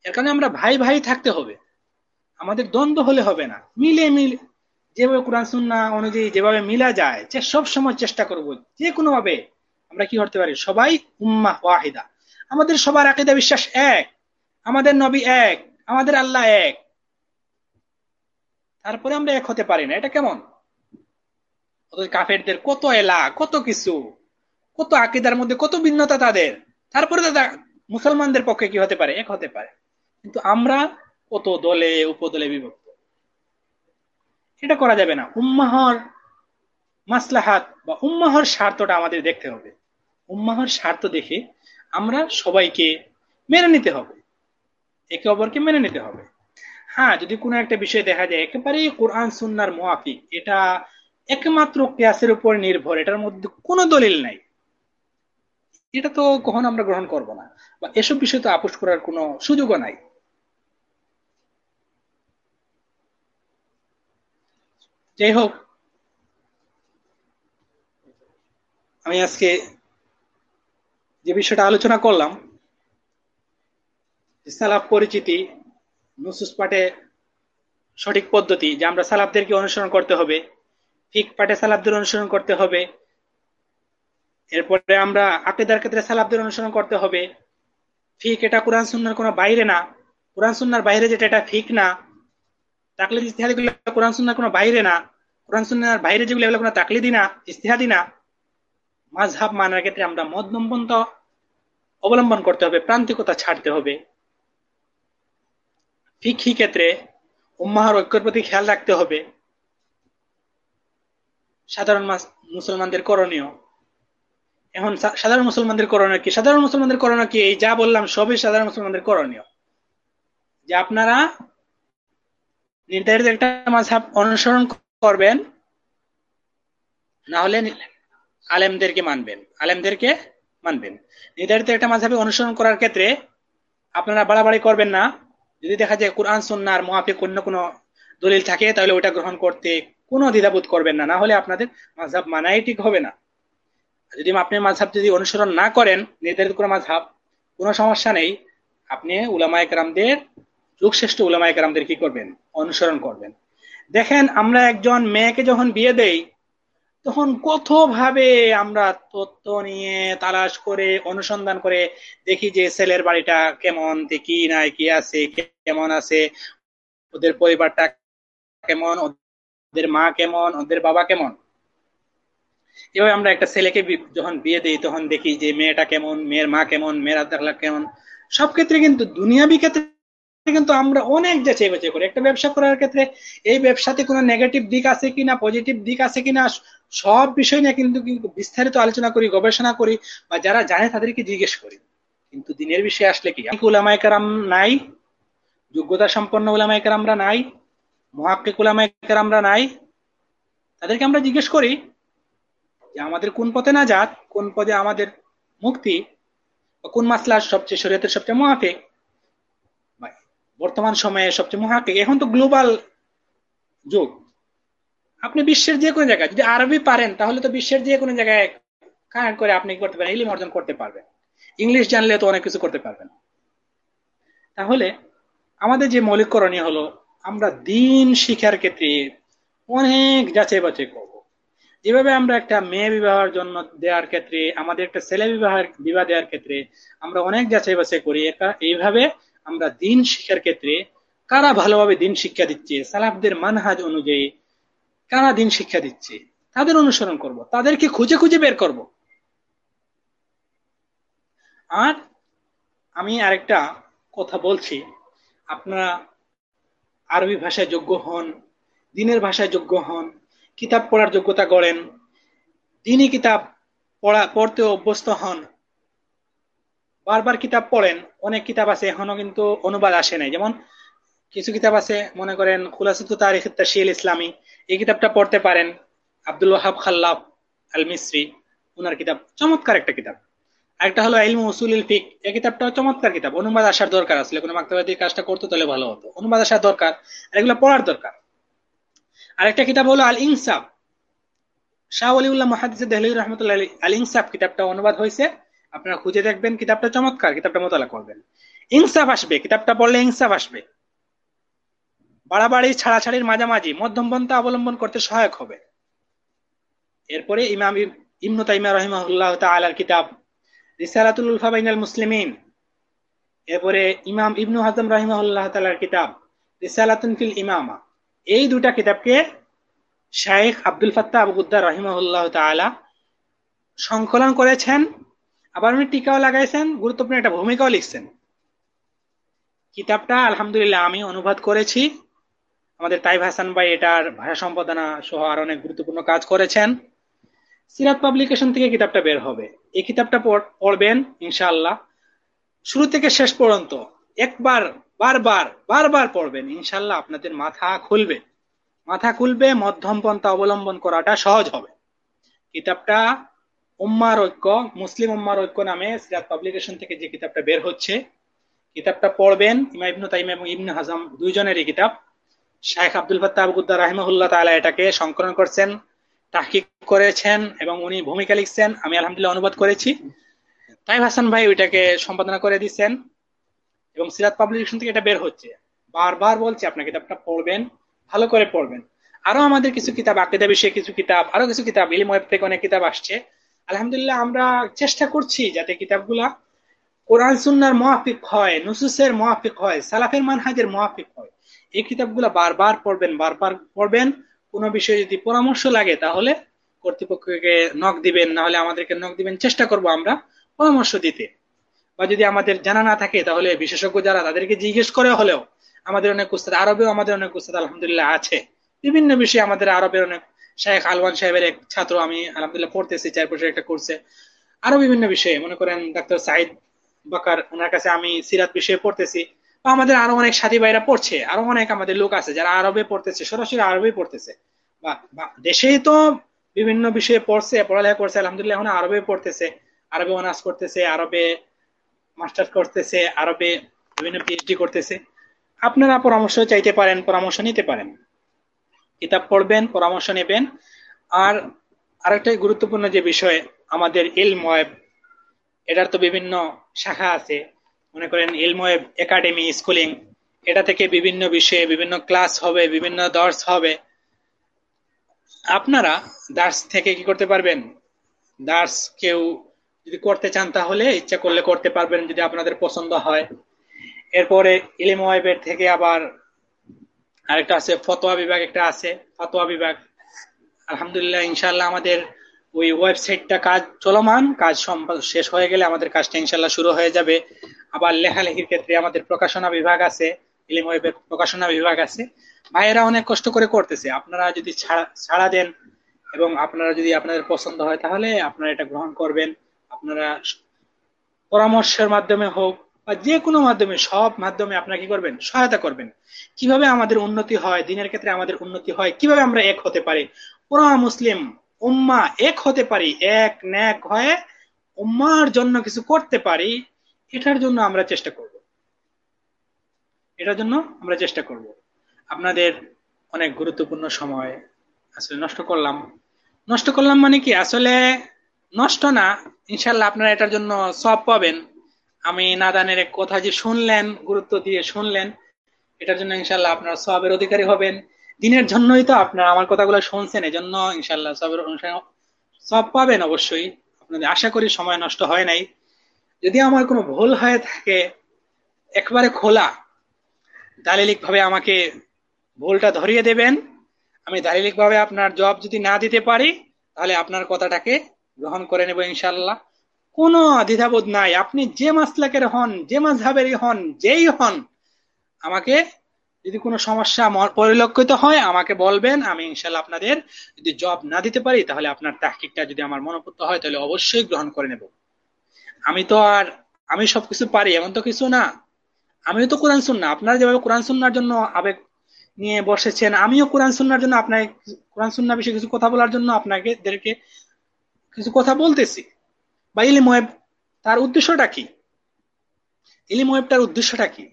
[SPEAKER 2] এর কারণে আমরা ভাই ভাই থাকতে হবে। আমাদের দ্বন্দ্ব হলে হবে না। মিলে মিলে, যেভাবে কোরআন সুন্না অনুযায়ী যেভাবে মিলা যায় সব সময় চেষ্টা করব। যে কোনো ভাবে আমরা কি করতে পারি? সবাই উম্মা ওয়াহিদা। আমাদের সবার আকিদা বিশ্বাস এক, আমাদের নবী এক, আমাদের আল্লাহ এক। তারপরে আমরা এক হতে পারি না। এটা কেমন? কাফেরদের কত এলা, কত কিছু, কত আকিদার মধ্যে কত ভিন্নতা তাদের। তারপরে দাদা মুসলমানদের পক্ষে কি হতে পারে? এক হতে পারে। কিন্তু আমরা কত দলে, উপদলে বিভক্ত। এটা করা যাবে না। উম্মাহর মাসলাহাত বা উম্মাহর স্বার্থটা আমাদের দেখতে হবে। উম্মাহর স্বার্থ দেখে আমরা সবাইকে মেনে নিতে হবে। একে অপরকে মেনে নিতে হবে। হ্যাঁ যদি কোনো একটা বিষয় দেখা যায়, একেবারেই কোরআন, সুন্নার মোয়াফিক এটা একমাত্র ক্যাসের উপর নির্ভর, এটার মধ্যে কোনো দলিল নাই। এটা তো কখনো আমরা গ্রহণ করব না, বা এসব বিষয় তো আপোষ করার কোনো সুযোগও নাই। যাই হোক আমি আজকে যে বিষয়টা আলোচনা করলাম সালাফ পরিচিতি, নুসুস পাঠে সঠিক পদ্ধতি, যে আমরা সালাফদেরকে অনুসরণ করতে হবে, ফিক পাঠে সালাফদের অনুসরণ করতে হবে, এরপরে আমরা আকিদার ক্ষেত্রে সালাফদের অনুসরণ করতে হবে, ফিক এটা কোরআন সুন্নার কোনো বাইরে না, কোরআন সুন্নার বাইরে যেটা এটা ফিক না, তাকলিদ ইস্তেহাদি গুলো কোরআন সুন্নার কোনো বাইরে না, কোরআন সুন্নার বাইরে যেগুলো এগুলো কোনো তাকলিদি না ইস্তেহাদি না মাঝহাব মানার ক্ষেত্রে আমরা মধ্যমপন্থ অবলম্বন করতে হবে, প্রান্তিকতা ছাড়তে হবে। ফিকহি ক্ষেত্রে উম্মাহর ঐক্যের প্রতি খেয়াল রাখতে হবে। সাধারণ মুসলমানদের করণীয়। এখন সাধারণ মুসলমানদের করণীয় কি? সাধারণ মুসলমানদের করণীয় কি? এই যা বললাম, সবই সাধারণ মুসলমানদের করণীয়। যে আপনারা নির্ধারিত একটা মাঝহাব অনুসরণ করবেন, না হলে আলেমদেরকে মানবেন আলেমদেরকে মানবেন। নির্ধারিত একটা মাঝহাবে অনুসরণ করার ক্ষেত্রে আপনারা বাড়াবাড়ি করবেন না। যদি দেখা যায় কোরআন সন্ন্যার মহাফিক অন্য কোনো দলিল থাকে, তাহলে ওটা গ্রহণ করতে কোনো দ্বিধাবোধ করবেন না। না হলে আপনাদের মাঝহাব মানাই ঠিক হবে না। যদি আপনি মাঝহাব যদি অনুসরণ না করেন, নির্ধারিত কোনো মাঝহাব, কোনো সমস্যা নেই। আপনি উলামায়ক রামদের যুগশ্রেষ্ঠ উলামায়ক রামদের কি করবেন? অনুসরণ করবেন। দেখেন, আমরা একজন মেয়েকে যখন বিয়ে দেই তখন কত ভাবে আমরা তথ্য নিয়ে তালাশ করে, অনুসন্ধান করে দেখি যে ছেলের বাড়িটা কেমন কি নাই, কি আছে, কেমন আছে, ওদের পরিবারটা কেমন, ওদের মা কেমন, ওদের বাবা কেমন? এভাবে আমরা একটা ছেলেকে যখন বিয়ে দিই, তখন দেখি যে মেয়েটা কেমন, মেয়ের মা কেমন, মেয়ের আদালা কেমন। সব ক্ষেত্রে কিন্তু, দুনিয়াবি ক্ষেত্রে কিন্তু আমরা অনেক যাচাই বাছাই করি। একটা ব্যবসা করার ক্ষেত্রে এই ব্যবসাতে কোনো নেগেটিভ দিক আছে কিনা পজিটিভ দিক আছে কিনা সব বিষয় নিয়ে কিন্তু কিন্তু বিস্তারিত আলোচনা করি, গবেষণা করি বা যারা জানে তাদেরকে জিজ্ঞেস করি। কিন্তু দিনের বিষয়ে আসলে কি? উলামাইকার নাই, যোগ্যতা সম্পন্ন উলামাইকার আমরা নাই, মহাক্কিক আমরা নাই। তাদেরকে আমরা জিজ্ঞেস করি যে আমাদের কোন পথে না যাক কোন পদে আমাদের মুক্তি, বা কোন মাসলার সবচেয়ে শরীয়তের সবচেয়ে মহাফিক বর্তমান সময়ে সবচেয়ে মহাকে এখন তো গ্লোবাল যুগ। আপনি বিশ্বের যে কোনো জায়গায়, যদি আরবি পারেন, তাহলে তো বিশ্বের যে কোনো জায়গায় কানেক্ট করে আপনি করতে পারেন, ইলিম অর্জন করতে পারবেন। ইংলিশ জানলে তো অনেক কিছু করতে পারবেন। তাহলে আমাদের যে মৌলিক করণীয় হলো, আমরা দিন শিক্ষার ক্ষেত্রে অনেক যাচাই বাছাই করব। যেভাবে আমরা একটা মেয়ে বিবাহের জন্য দেওয়ার ক্ষেত্রে, আমাদের একটা ছেলে বিবাহের, বিবাহ দেওয়ার ক্ষেত্রে আমরা অনেক যাচাই বাছাই করি। এইভাবে আমরা দিন শিক্ষার ক্ষেত্রে কারা ভালোভাবে দিন শিক্ষা দিচ্ছে, সালাফদের মানহাজ অনুযায়ী কারা দিন শিক্ষা দিচ্ছে? তাদের অনুসরণ করব, তাদেরকে খুঁজে খুঁজে বের করব। আর আমি আরেকটা কথা বলছি, আপনারা আরবি ভাষায় যোগ্য হন, দিনের ভাষায় যোগ্য হন, কিতাব পড়ার যোগ্যতা গড়েন, দিনই কিতাব পড়া, পড়তে অভ্যস্ত হন, বারবার কিতাব পড়েন, অনেক কিতাব আছে, এখনও কিন্তু অনুবাদ আসে নাই। যেমন কিছু কিতাব আছে, মনে করেন, খুলাসুত তারিখ তাশিল ইসলামী। এই কিতাবটা পড়তে পারেন, আব্দুল ওয়াহাব খাল্লাব আল মিস্রি উনার কিতাব। চমৎকার একটা কিতাব। আরেকটা হলো ইলমু উসুল ফিক। এই কিতাবটাও চমৎকার কিতাব। অনুবাদ আসার দরকার আসলে কোনো মাক্তাবাদী কাজটা করতে তাহলে ভালো হতো। অনুবাদ আসার দরকার আর এগুলো পড়ার দরকার। আরেকটা কিতাব হলো আল ইনসাফ শাহ অলিউল্লাহ মহাদিস দেহলি রহমতুল্লাহ আল ইনসাফ কিতাবটা অনুবাদ হয়েছে। আপনারা খুঁজে দেখবেন, কিতাবটা চমৎকার। কিতাবটা মোতালা করবেন। ইনসাফ আসবে। কিতাবটা পড়লে ইনসাফ আসবে। বাড়াবাড়ি, ছাড়াছাড়ির মাঝামাঝি মধ্যম পন্থা অবলম্বন করতে সহায়ক হবে। এরপরে ইমাম ইমনু তাইমা রহিমাহুল্লাহ তাআলার কিতাব, রিসালাতুল উলফা বাইনাল মুসলিমিন। এরপরে ইমাম ইবনু হাজম রহিমাহুল্লাহ তাআলার কিতাব, রিসালাতুন ফিল ইমামা। এই দুটা কিতাবকে শাইখ আব্দুল ফাত্তাহ আবু গুদ্দার রহিমাহুল্লাহ তাআলা সংকলন করেছেন। আবার উনি টিকাও লাগাইছেন, গুরুত্বপূর্ণ একটা ভূমিকাও লিখছেন। কিতাবটা আলহামদুলিল্লাহ আমি অনুবাদ করেছি। আমাদের তাইব হাসান ভাই এটার ভাষা সম্পাদনা সহ আর অনেক গুরুত্বপূর্ণ কাজ করেছেন। সিরাত পাবলিকেশন থেকে কিতাবটা বের হবে। এই কিতাবটা পড়বেন, ইনশাআল্লাহ। শুরু থেকে শেষ পর্যন্ত একবার, বারবার বারবার পড়বেন ইনশাল্লাহ আপনাদের মাথা খুলবে। মাথা খুলবে, মধ্যম পন্থা অবলম্বন করাটা সহজ হবে। কিতাবটা উম্মার ঐক্য, মুসলিম উম্মার ঐক্য নামে সিরাত পাবলিকেশন থেকে যে কিতাবটা বের হচ্ছে, কিতাবটা পড়বেন ইমা ইবনু তাইম এবং ইবনু হাজাম দুইজনেরই কিতাব। শাহেখ আব্দুল ফাত্তাহ আবুদ্দার রাহিমাহুল্লাহ তাআলা এটাকে সংকলন করছেন, তাহকিক করেছেন এবং উনি ভূমিকা লিখছেন। আমি আলহামদুলিল্লাহ অনুবাদ করেছি। তাইব হাসান ভাই ওইটাকে সম্পাদনা করে দিচ্ছেন এবং সিরাত পাবলিকেশন থেকে এটা বের হচ্ছে। বারবার বলছি, আপনার কিতাবটা পড়বেন, ভালো করে পড়বেন। আরও আমাদের কিছু কিতাব, আকিদা বিষয়ে কিছু কিতাব, আরও কিছু কিতাব, ইলিম ওয়েব থেকে অনেক কিতাব আসছে। আলহামদুলিল্লাহ আমরা চেষ্টা করছি যাতে কিতাবগুলা কোরআন, সুন্নার মোয়াফিক হয়, নুসুসের মোয়াফিক হয়, সালাফের মানহাজের মোয়াফিক হয়। এই কিতাবগুলো বারবার পড়বেন বারবার পড়বেন। কোনো বিষয়ে যদি পরামর্শ লাগে, তাহলে কর্তৃপক্ষকে নখ দিবেন, না হলে আমাদেরকে নখ দিবেন। চেষ্টা করব আমরা পরামর্শ দিতে। বা যদি আমাদের জানা না থাকে, তাহলে বিশেষজ্ঞ যারা তাদেরকে জিজ্ঞেস করে হলেও আমাদের অনেক উস্তাদ, আরবেও আমাদের অনেক উস্তাদ, আলহামদুলিল্লাহ, আছে। বিভিন্ন বিষয়ে আমাদের আরবের অনেক শেখ আলওয়ান সাহেবের এক ছাত্র আমি, আলহামদুলিল্লাহ, পড়তেছি, চার বছর একটা করছে আরও বিভিন্ন বিষয়ে, মনে করেন ডাক্তার সাইদ বাকার, ওনার কাছে আমি সিরাত বিষয়ে পড়তেছি। আমাদের আরও অনেক সাথী ভাইরা পড়ছে, আরও অনেক আমাদের লোক আছে যারা আরবে পড়তেছে, সরাসরি আরবে পড়তেছে। বা দেশেই তো বিভিন্ন বিষয়ে পড়ছে, পড়ালেখা করছে, আলহামদুলিল্লাহ এখন আরবে পড়তেছে, আরবে অনার্স করতেছে, আরবে মাস্টার করতেছে, আরবে বিভিন্ন পিএইচডি করতেছে। আপনারা পরামর্শ চাইতে পারেন, পরামর্শ নিতে পারেন। কিতাব পড়বেন, পরামর্শ নেবেন। আর আরেকটাই গুরুত্বপূর্ণ যে বিষয়, আমাদের ইলম ওয়েব, এটার তো বিভিন্ন শাখা আছে। মনে করেন ইলম একাডেমি স্কুলিং, এটা থেকে বিভিন্ন বিষয়ে বিভিন্ন ক্লাস হবে, বিভিন্ন দর্শ হবে। আপনারা দার্স থেকে কি করতে পারবেন? দার্স কেউ যদি করতে চান তাহলে ইচ্ছা করলে করতে পারবেন যদি আপনাদের পছন্দ হয়। এরপরে ইলিম ওয়েবের থেকে আবার আরেকটা আছে, ফতোয়া বিভাগ একটা আছে, ফতোয়া বিভাগ। আলহামদুলিল্লাহ ইনশাল্লাহ আমাদের ওই ওয়েবসাইটটা কাজ চলমান, কাজ শেষ হয়ে গেলে আমাদের কাজটা ইনশাল্লাহ শুরু হয়ে যাবে। আবার লেখালেখির ক্ষেত্রে আমাদের প্রকাশনা বিভাগ আছে, ইলিম ওয়েবের প্রকাশনা বিভাগ আছে। ভাইয়েরা অনেক কষ্ট করে করতেছে। আপনারা যদি ছাড়া দেন এবং আপনারা যদি আপনাদের পছন্দ হয় তাহলে আপনারা এটা গ্রহণ করবেন। আপনারা পরামর্শের মাধ্যমে হোক বা যে কোনো মাধ্যমে, সব মাধ্যমে আপনারা কি করবেন? সহায়তা করবেন। কীভাবে আমাদের উন্নতি হয়, দিনের ক্ষেত্রে আমাদের উন্নতি হয়, কীভাবে আমরা এক হতে পারি? পুরা মুসলিম উম্মা এক হতে পারি, এক ন্যাক হয়ে উম্মার জন্য কিছু করতে পারি, এটার জন্য আমরা চেষ্টা করব। এটার জন্য আমরা চেষ্টা করব। আপনাদের অনেক গুরুত্বপূর্ণ সময় আসলে নষ্ট করলাম। নষ্ট করলাম মানে কি? আসলে নষ্ট না ইনশাল্লাহ আপনারা এটার জন্য সব পাবেন। আমি নাদানের এক কথা যে শুনলেন, গুরুত্ব দিয়ে শুনলেন, এটার জন্য ইনশাল্লাহ আপনারা সবের অধিকারী হবেন। দিনের জন্যই তো আপনারা আমার কথাগুলো শুনছেন, এজন্য ইনশাল্লাহ সবের সব পাবেন অবশ্যই। আপনাদের আশা করি সময় নষ্ট হয় নাই। যদি আমার কোনো ভুল হয়ে থাকে, একবারে খোলা দালিলিক ভাবে আমাকে ভুলটা ধরিয়ে দেবেন। আমি দালিলিক ভাবে আপনার জবাব যদি না দিতে পারি, তাহলে আপনার কথাটাকে গ্রহণ করে নেব ইনশাল্লাহ কোনো দ্বিধাবোধ নাই। আপনি যে মাসলাকের হন, যে মাঝহাবেরই হন, যেই হন, আমাকে যদি কোনো সমস্যা পরিলক্ষিত হয়, আমাকে বলবেন, আমি ইনশাল্লাহ আপনাদের যদি জব না দিতে পারি, তাহলে আপনার তাহকিকটা যদি আমার মনোপুত হয়, তাহলে অবশ্যই গ্রহণ করে নেব। আমি তো আর, আমি সবকিছু পারি, এমন তো কিছু না। আমিও তো কোরআন শুননা আপনারা যেভাবে কোরআন শুননার জন্য আবেগ নিয়ে বসেছেন, আমিও কোরআন শুননার জন্য আপনার কোরআন শুননা বিষয়ে কিছু কথা বলার জন্য আপনাকে কিছু কথা বলতেছি। বা ইলিম ওয়েব, তার উদ্দেশ্যটা কি? ইলিম ওয়েবটার উদ্দেশ্যটা কি?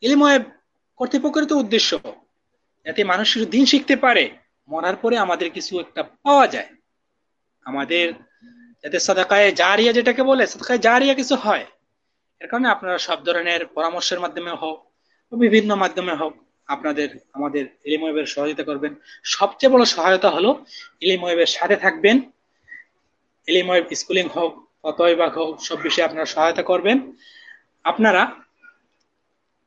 [SPEAKER 2] ইলিম ওয়েব কর্তৃপক্ষের তো উদ্দেশ্য। যাতে মানুষ দিন শিখতে পারে, মরার পরে আমাদের কিছু একটা পাওয়া যায়। আমাদের যাতে সাদাকায় জারিয়া যেটাকে বলে, সাদাকায় জারিয়া কিছু হয়, এর কারণে আপনারা সব ধরনের পরামর্শের মাধ্যমে হোক বিভিন্ন মাধ্যমে হোক, আপনাদের, আমাদের ইলিময়েবের সহযোগিতা করবেন। সবচেয়ে বড় সহায়তা হলো ইলিময়েবের সাথে থাকবেন। ইলিময়েব স্কুলিং হোক, অতএবাক হোক, সব বিষয়ে আপনারা সহায়তা করবেন। আপনারা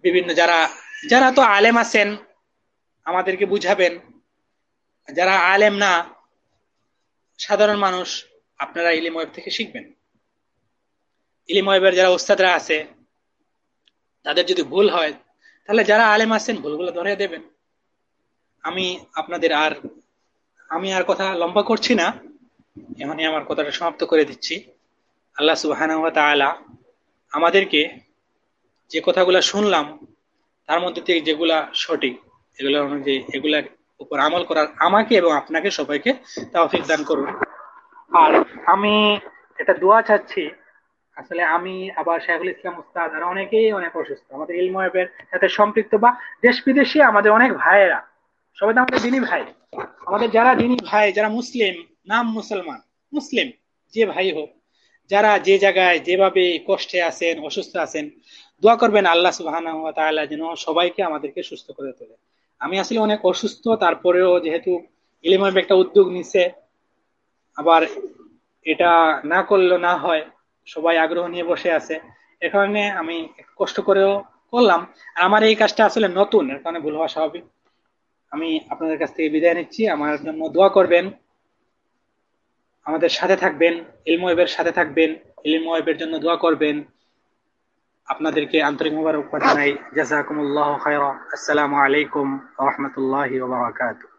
[SPEAKER 2] বিভিন্ন যারা যারা তো আলেম আছেন, আমাদেরকে বুঝাবেন। যারা আলেম না, সাধারণ মানুষ, আপনারা ইলিম ওয়েব থেকে শিখবেন। ইলিম ওয়েবের যারা ওস্তাদরা আছে, তাদের যদি ভুল হয়, তাহলে যারা আলেম আছেন, ভুলগুলো ধরে দেবেন। আমি আপনাদের আর, আমি আর কথা লম্বা করছি না। এমনই আমার কথাটা সমাপ্ত করে দিচ্ছি। আল্লাহ সুবাহ আমাদেরকে যে কথাগুলো শুনলাম তার মধ্যে থেকে যেগুলা সঠিক, এগুলো অনুযায়ী এগুলার উপর আমল করার আমাকে এবং আপনাকে সবাইকে তাওফিক দান করুন। আর আমি এটা দোয়া চাচ্ছি, আসলে আমি আবার শেখুল ইসলাম উস্তাদ আর অনেকেই অনেক অসুস্থ। আমাদের ইলময়েবের সাথে সম্পৃক্ত বা দেশ বিদেশি আমাদের অনেক ভাইয়েরা, সবাই তো আমাদের দিনী ভাই। আমাদের যারা দিনী ভাই, যারা মুসলিম, নাম মুসলমান, মুসলিম, যে ভাই হোক, যারা যে জায়গায় যেভাবে কষ্টে আছেন, অসুস্থ আছেন দোয়া করবেন আল্লাহ সুবাহ যেন সবাইকে আমাদেরকে সুস্থ করে তোলে। আমি আসলে অনেক অসুস্থ, তারপরেও যেহেতু ইলিমের একটা উদ্যোগ নিছে, আবার এটা না করলেও না হয়, সবাই আগ্রহ নিয়ে বসে আছে, এ কারণে আমি কষ্ট করেও করলাম। আর আমার এই কাজটা আসলে নতুন, এর কারণে ভুল হওয়া স্বাভাবিক। আমি আপনাদের কাছ থেকে বিদায় নিচ্ছি। আমার জন্য দোয়া করবেন। আমাদের সাথে থাকবেন ইলমোয়েবের সাথে থাকবেন ইলমোয়েবের জন্য দোয়া করবেন। আপনাদেরকে আন্তরিক মুবারক জানাই জাজাকুমুল্লাহ খায়রা আসসালামু আলাইকুম ওয়া রাহমাতুল্লাহি ওয়া বারাকাতুহু।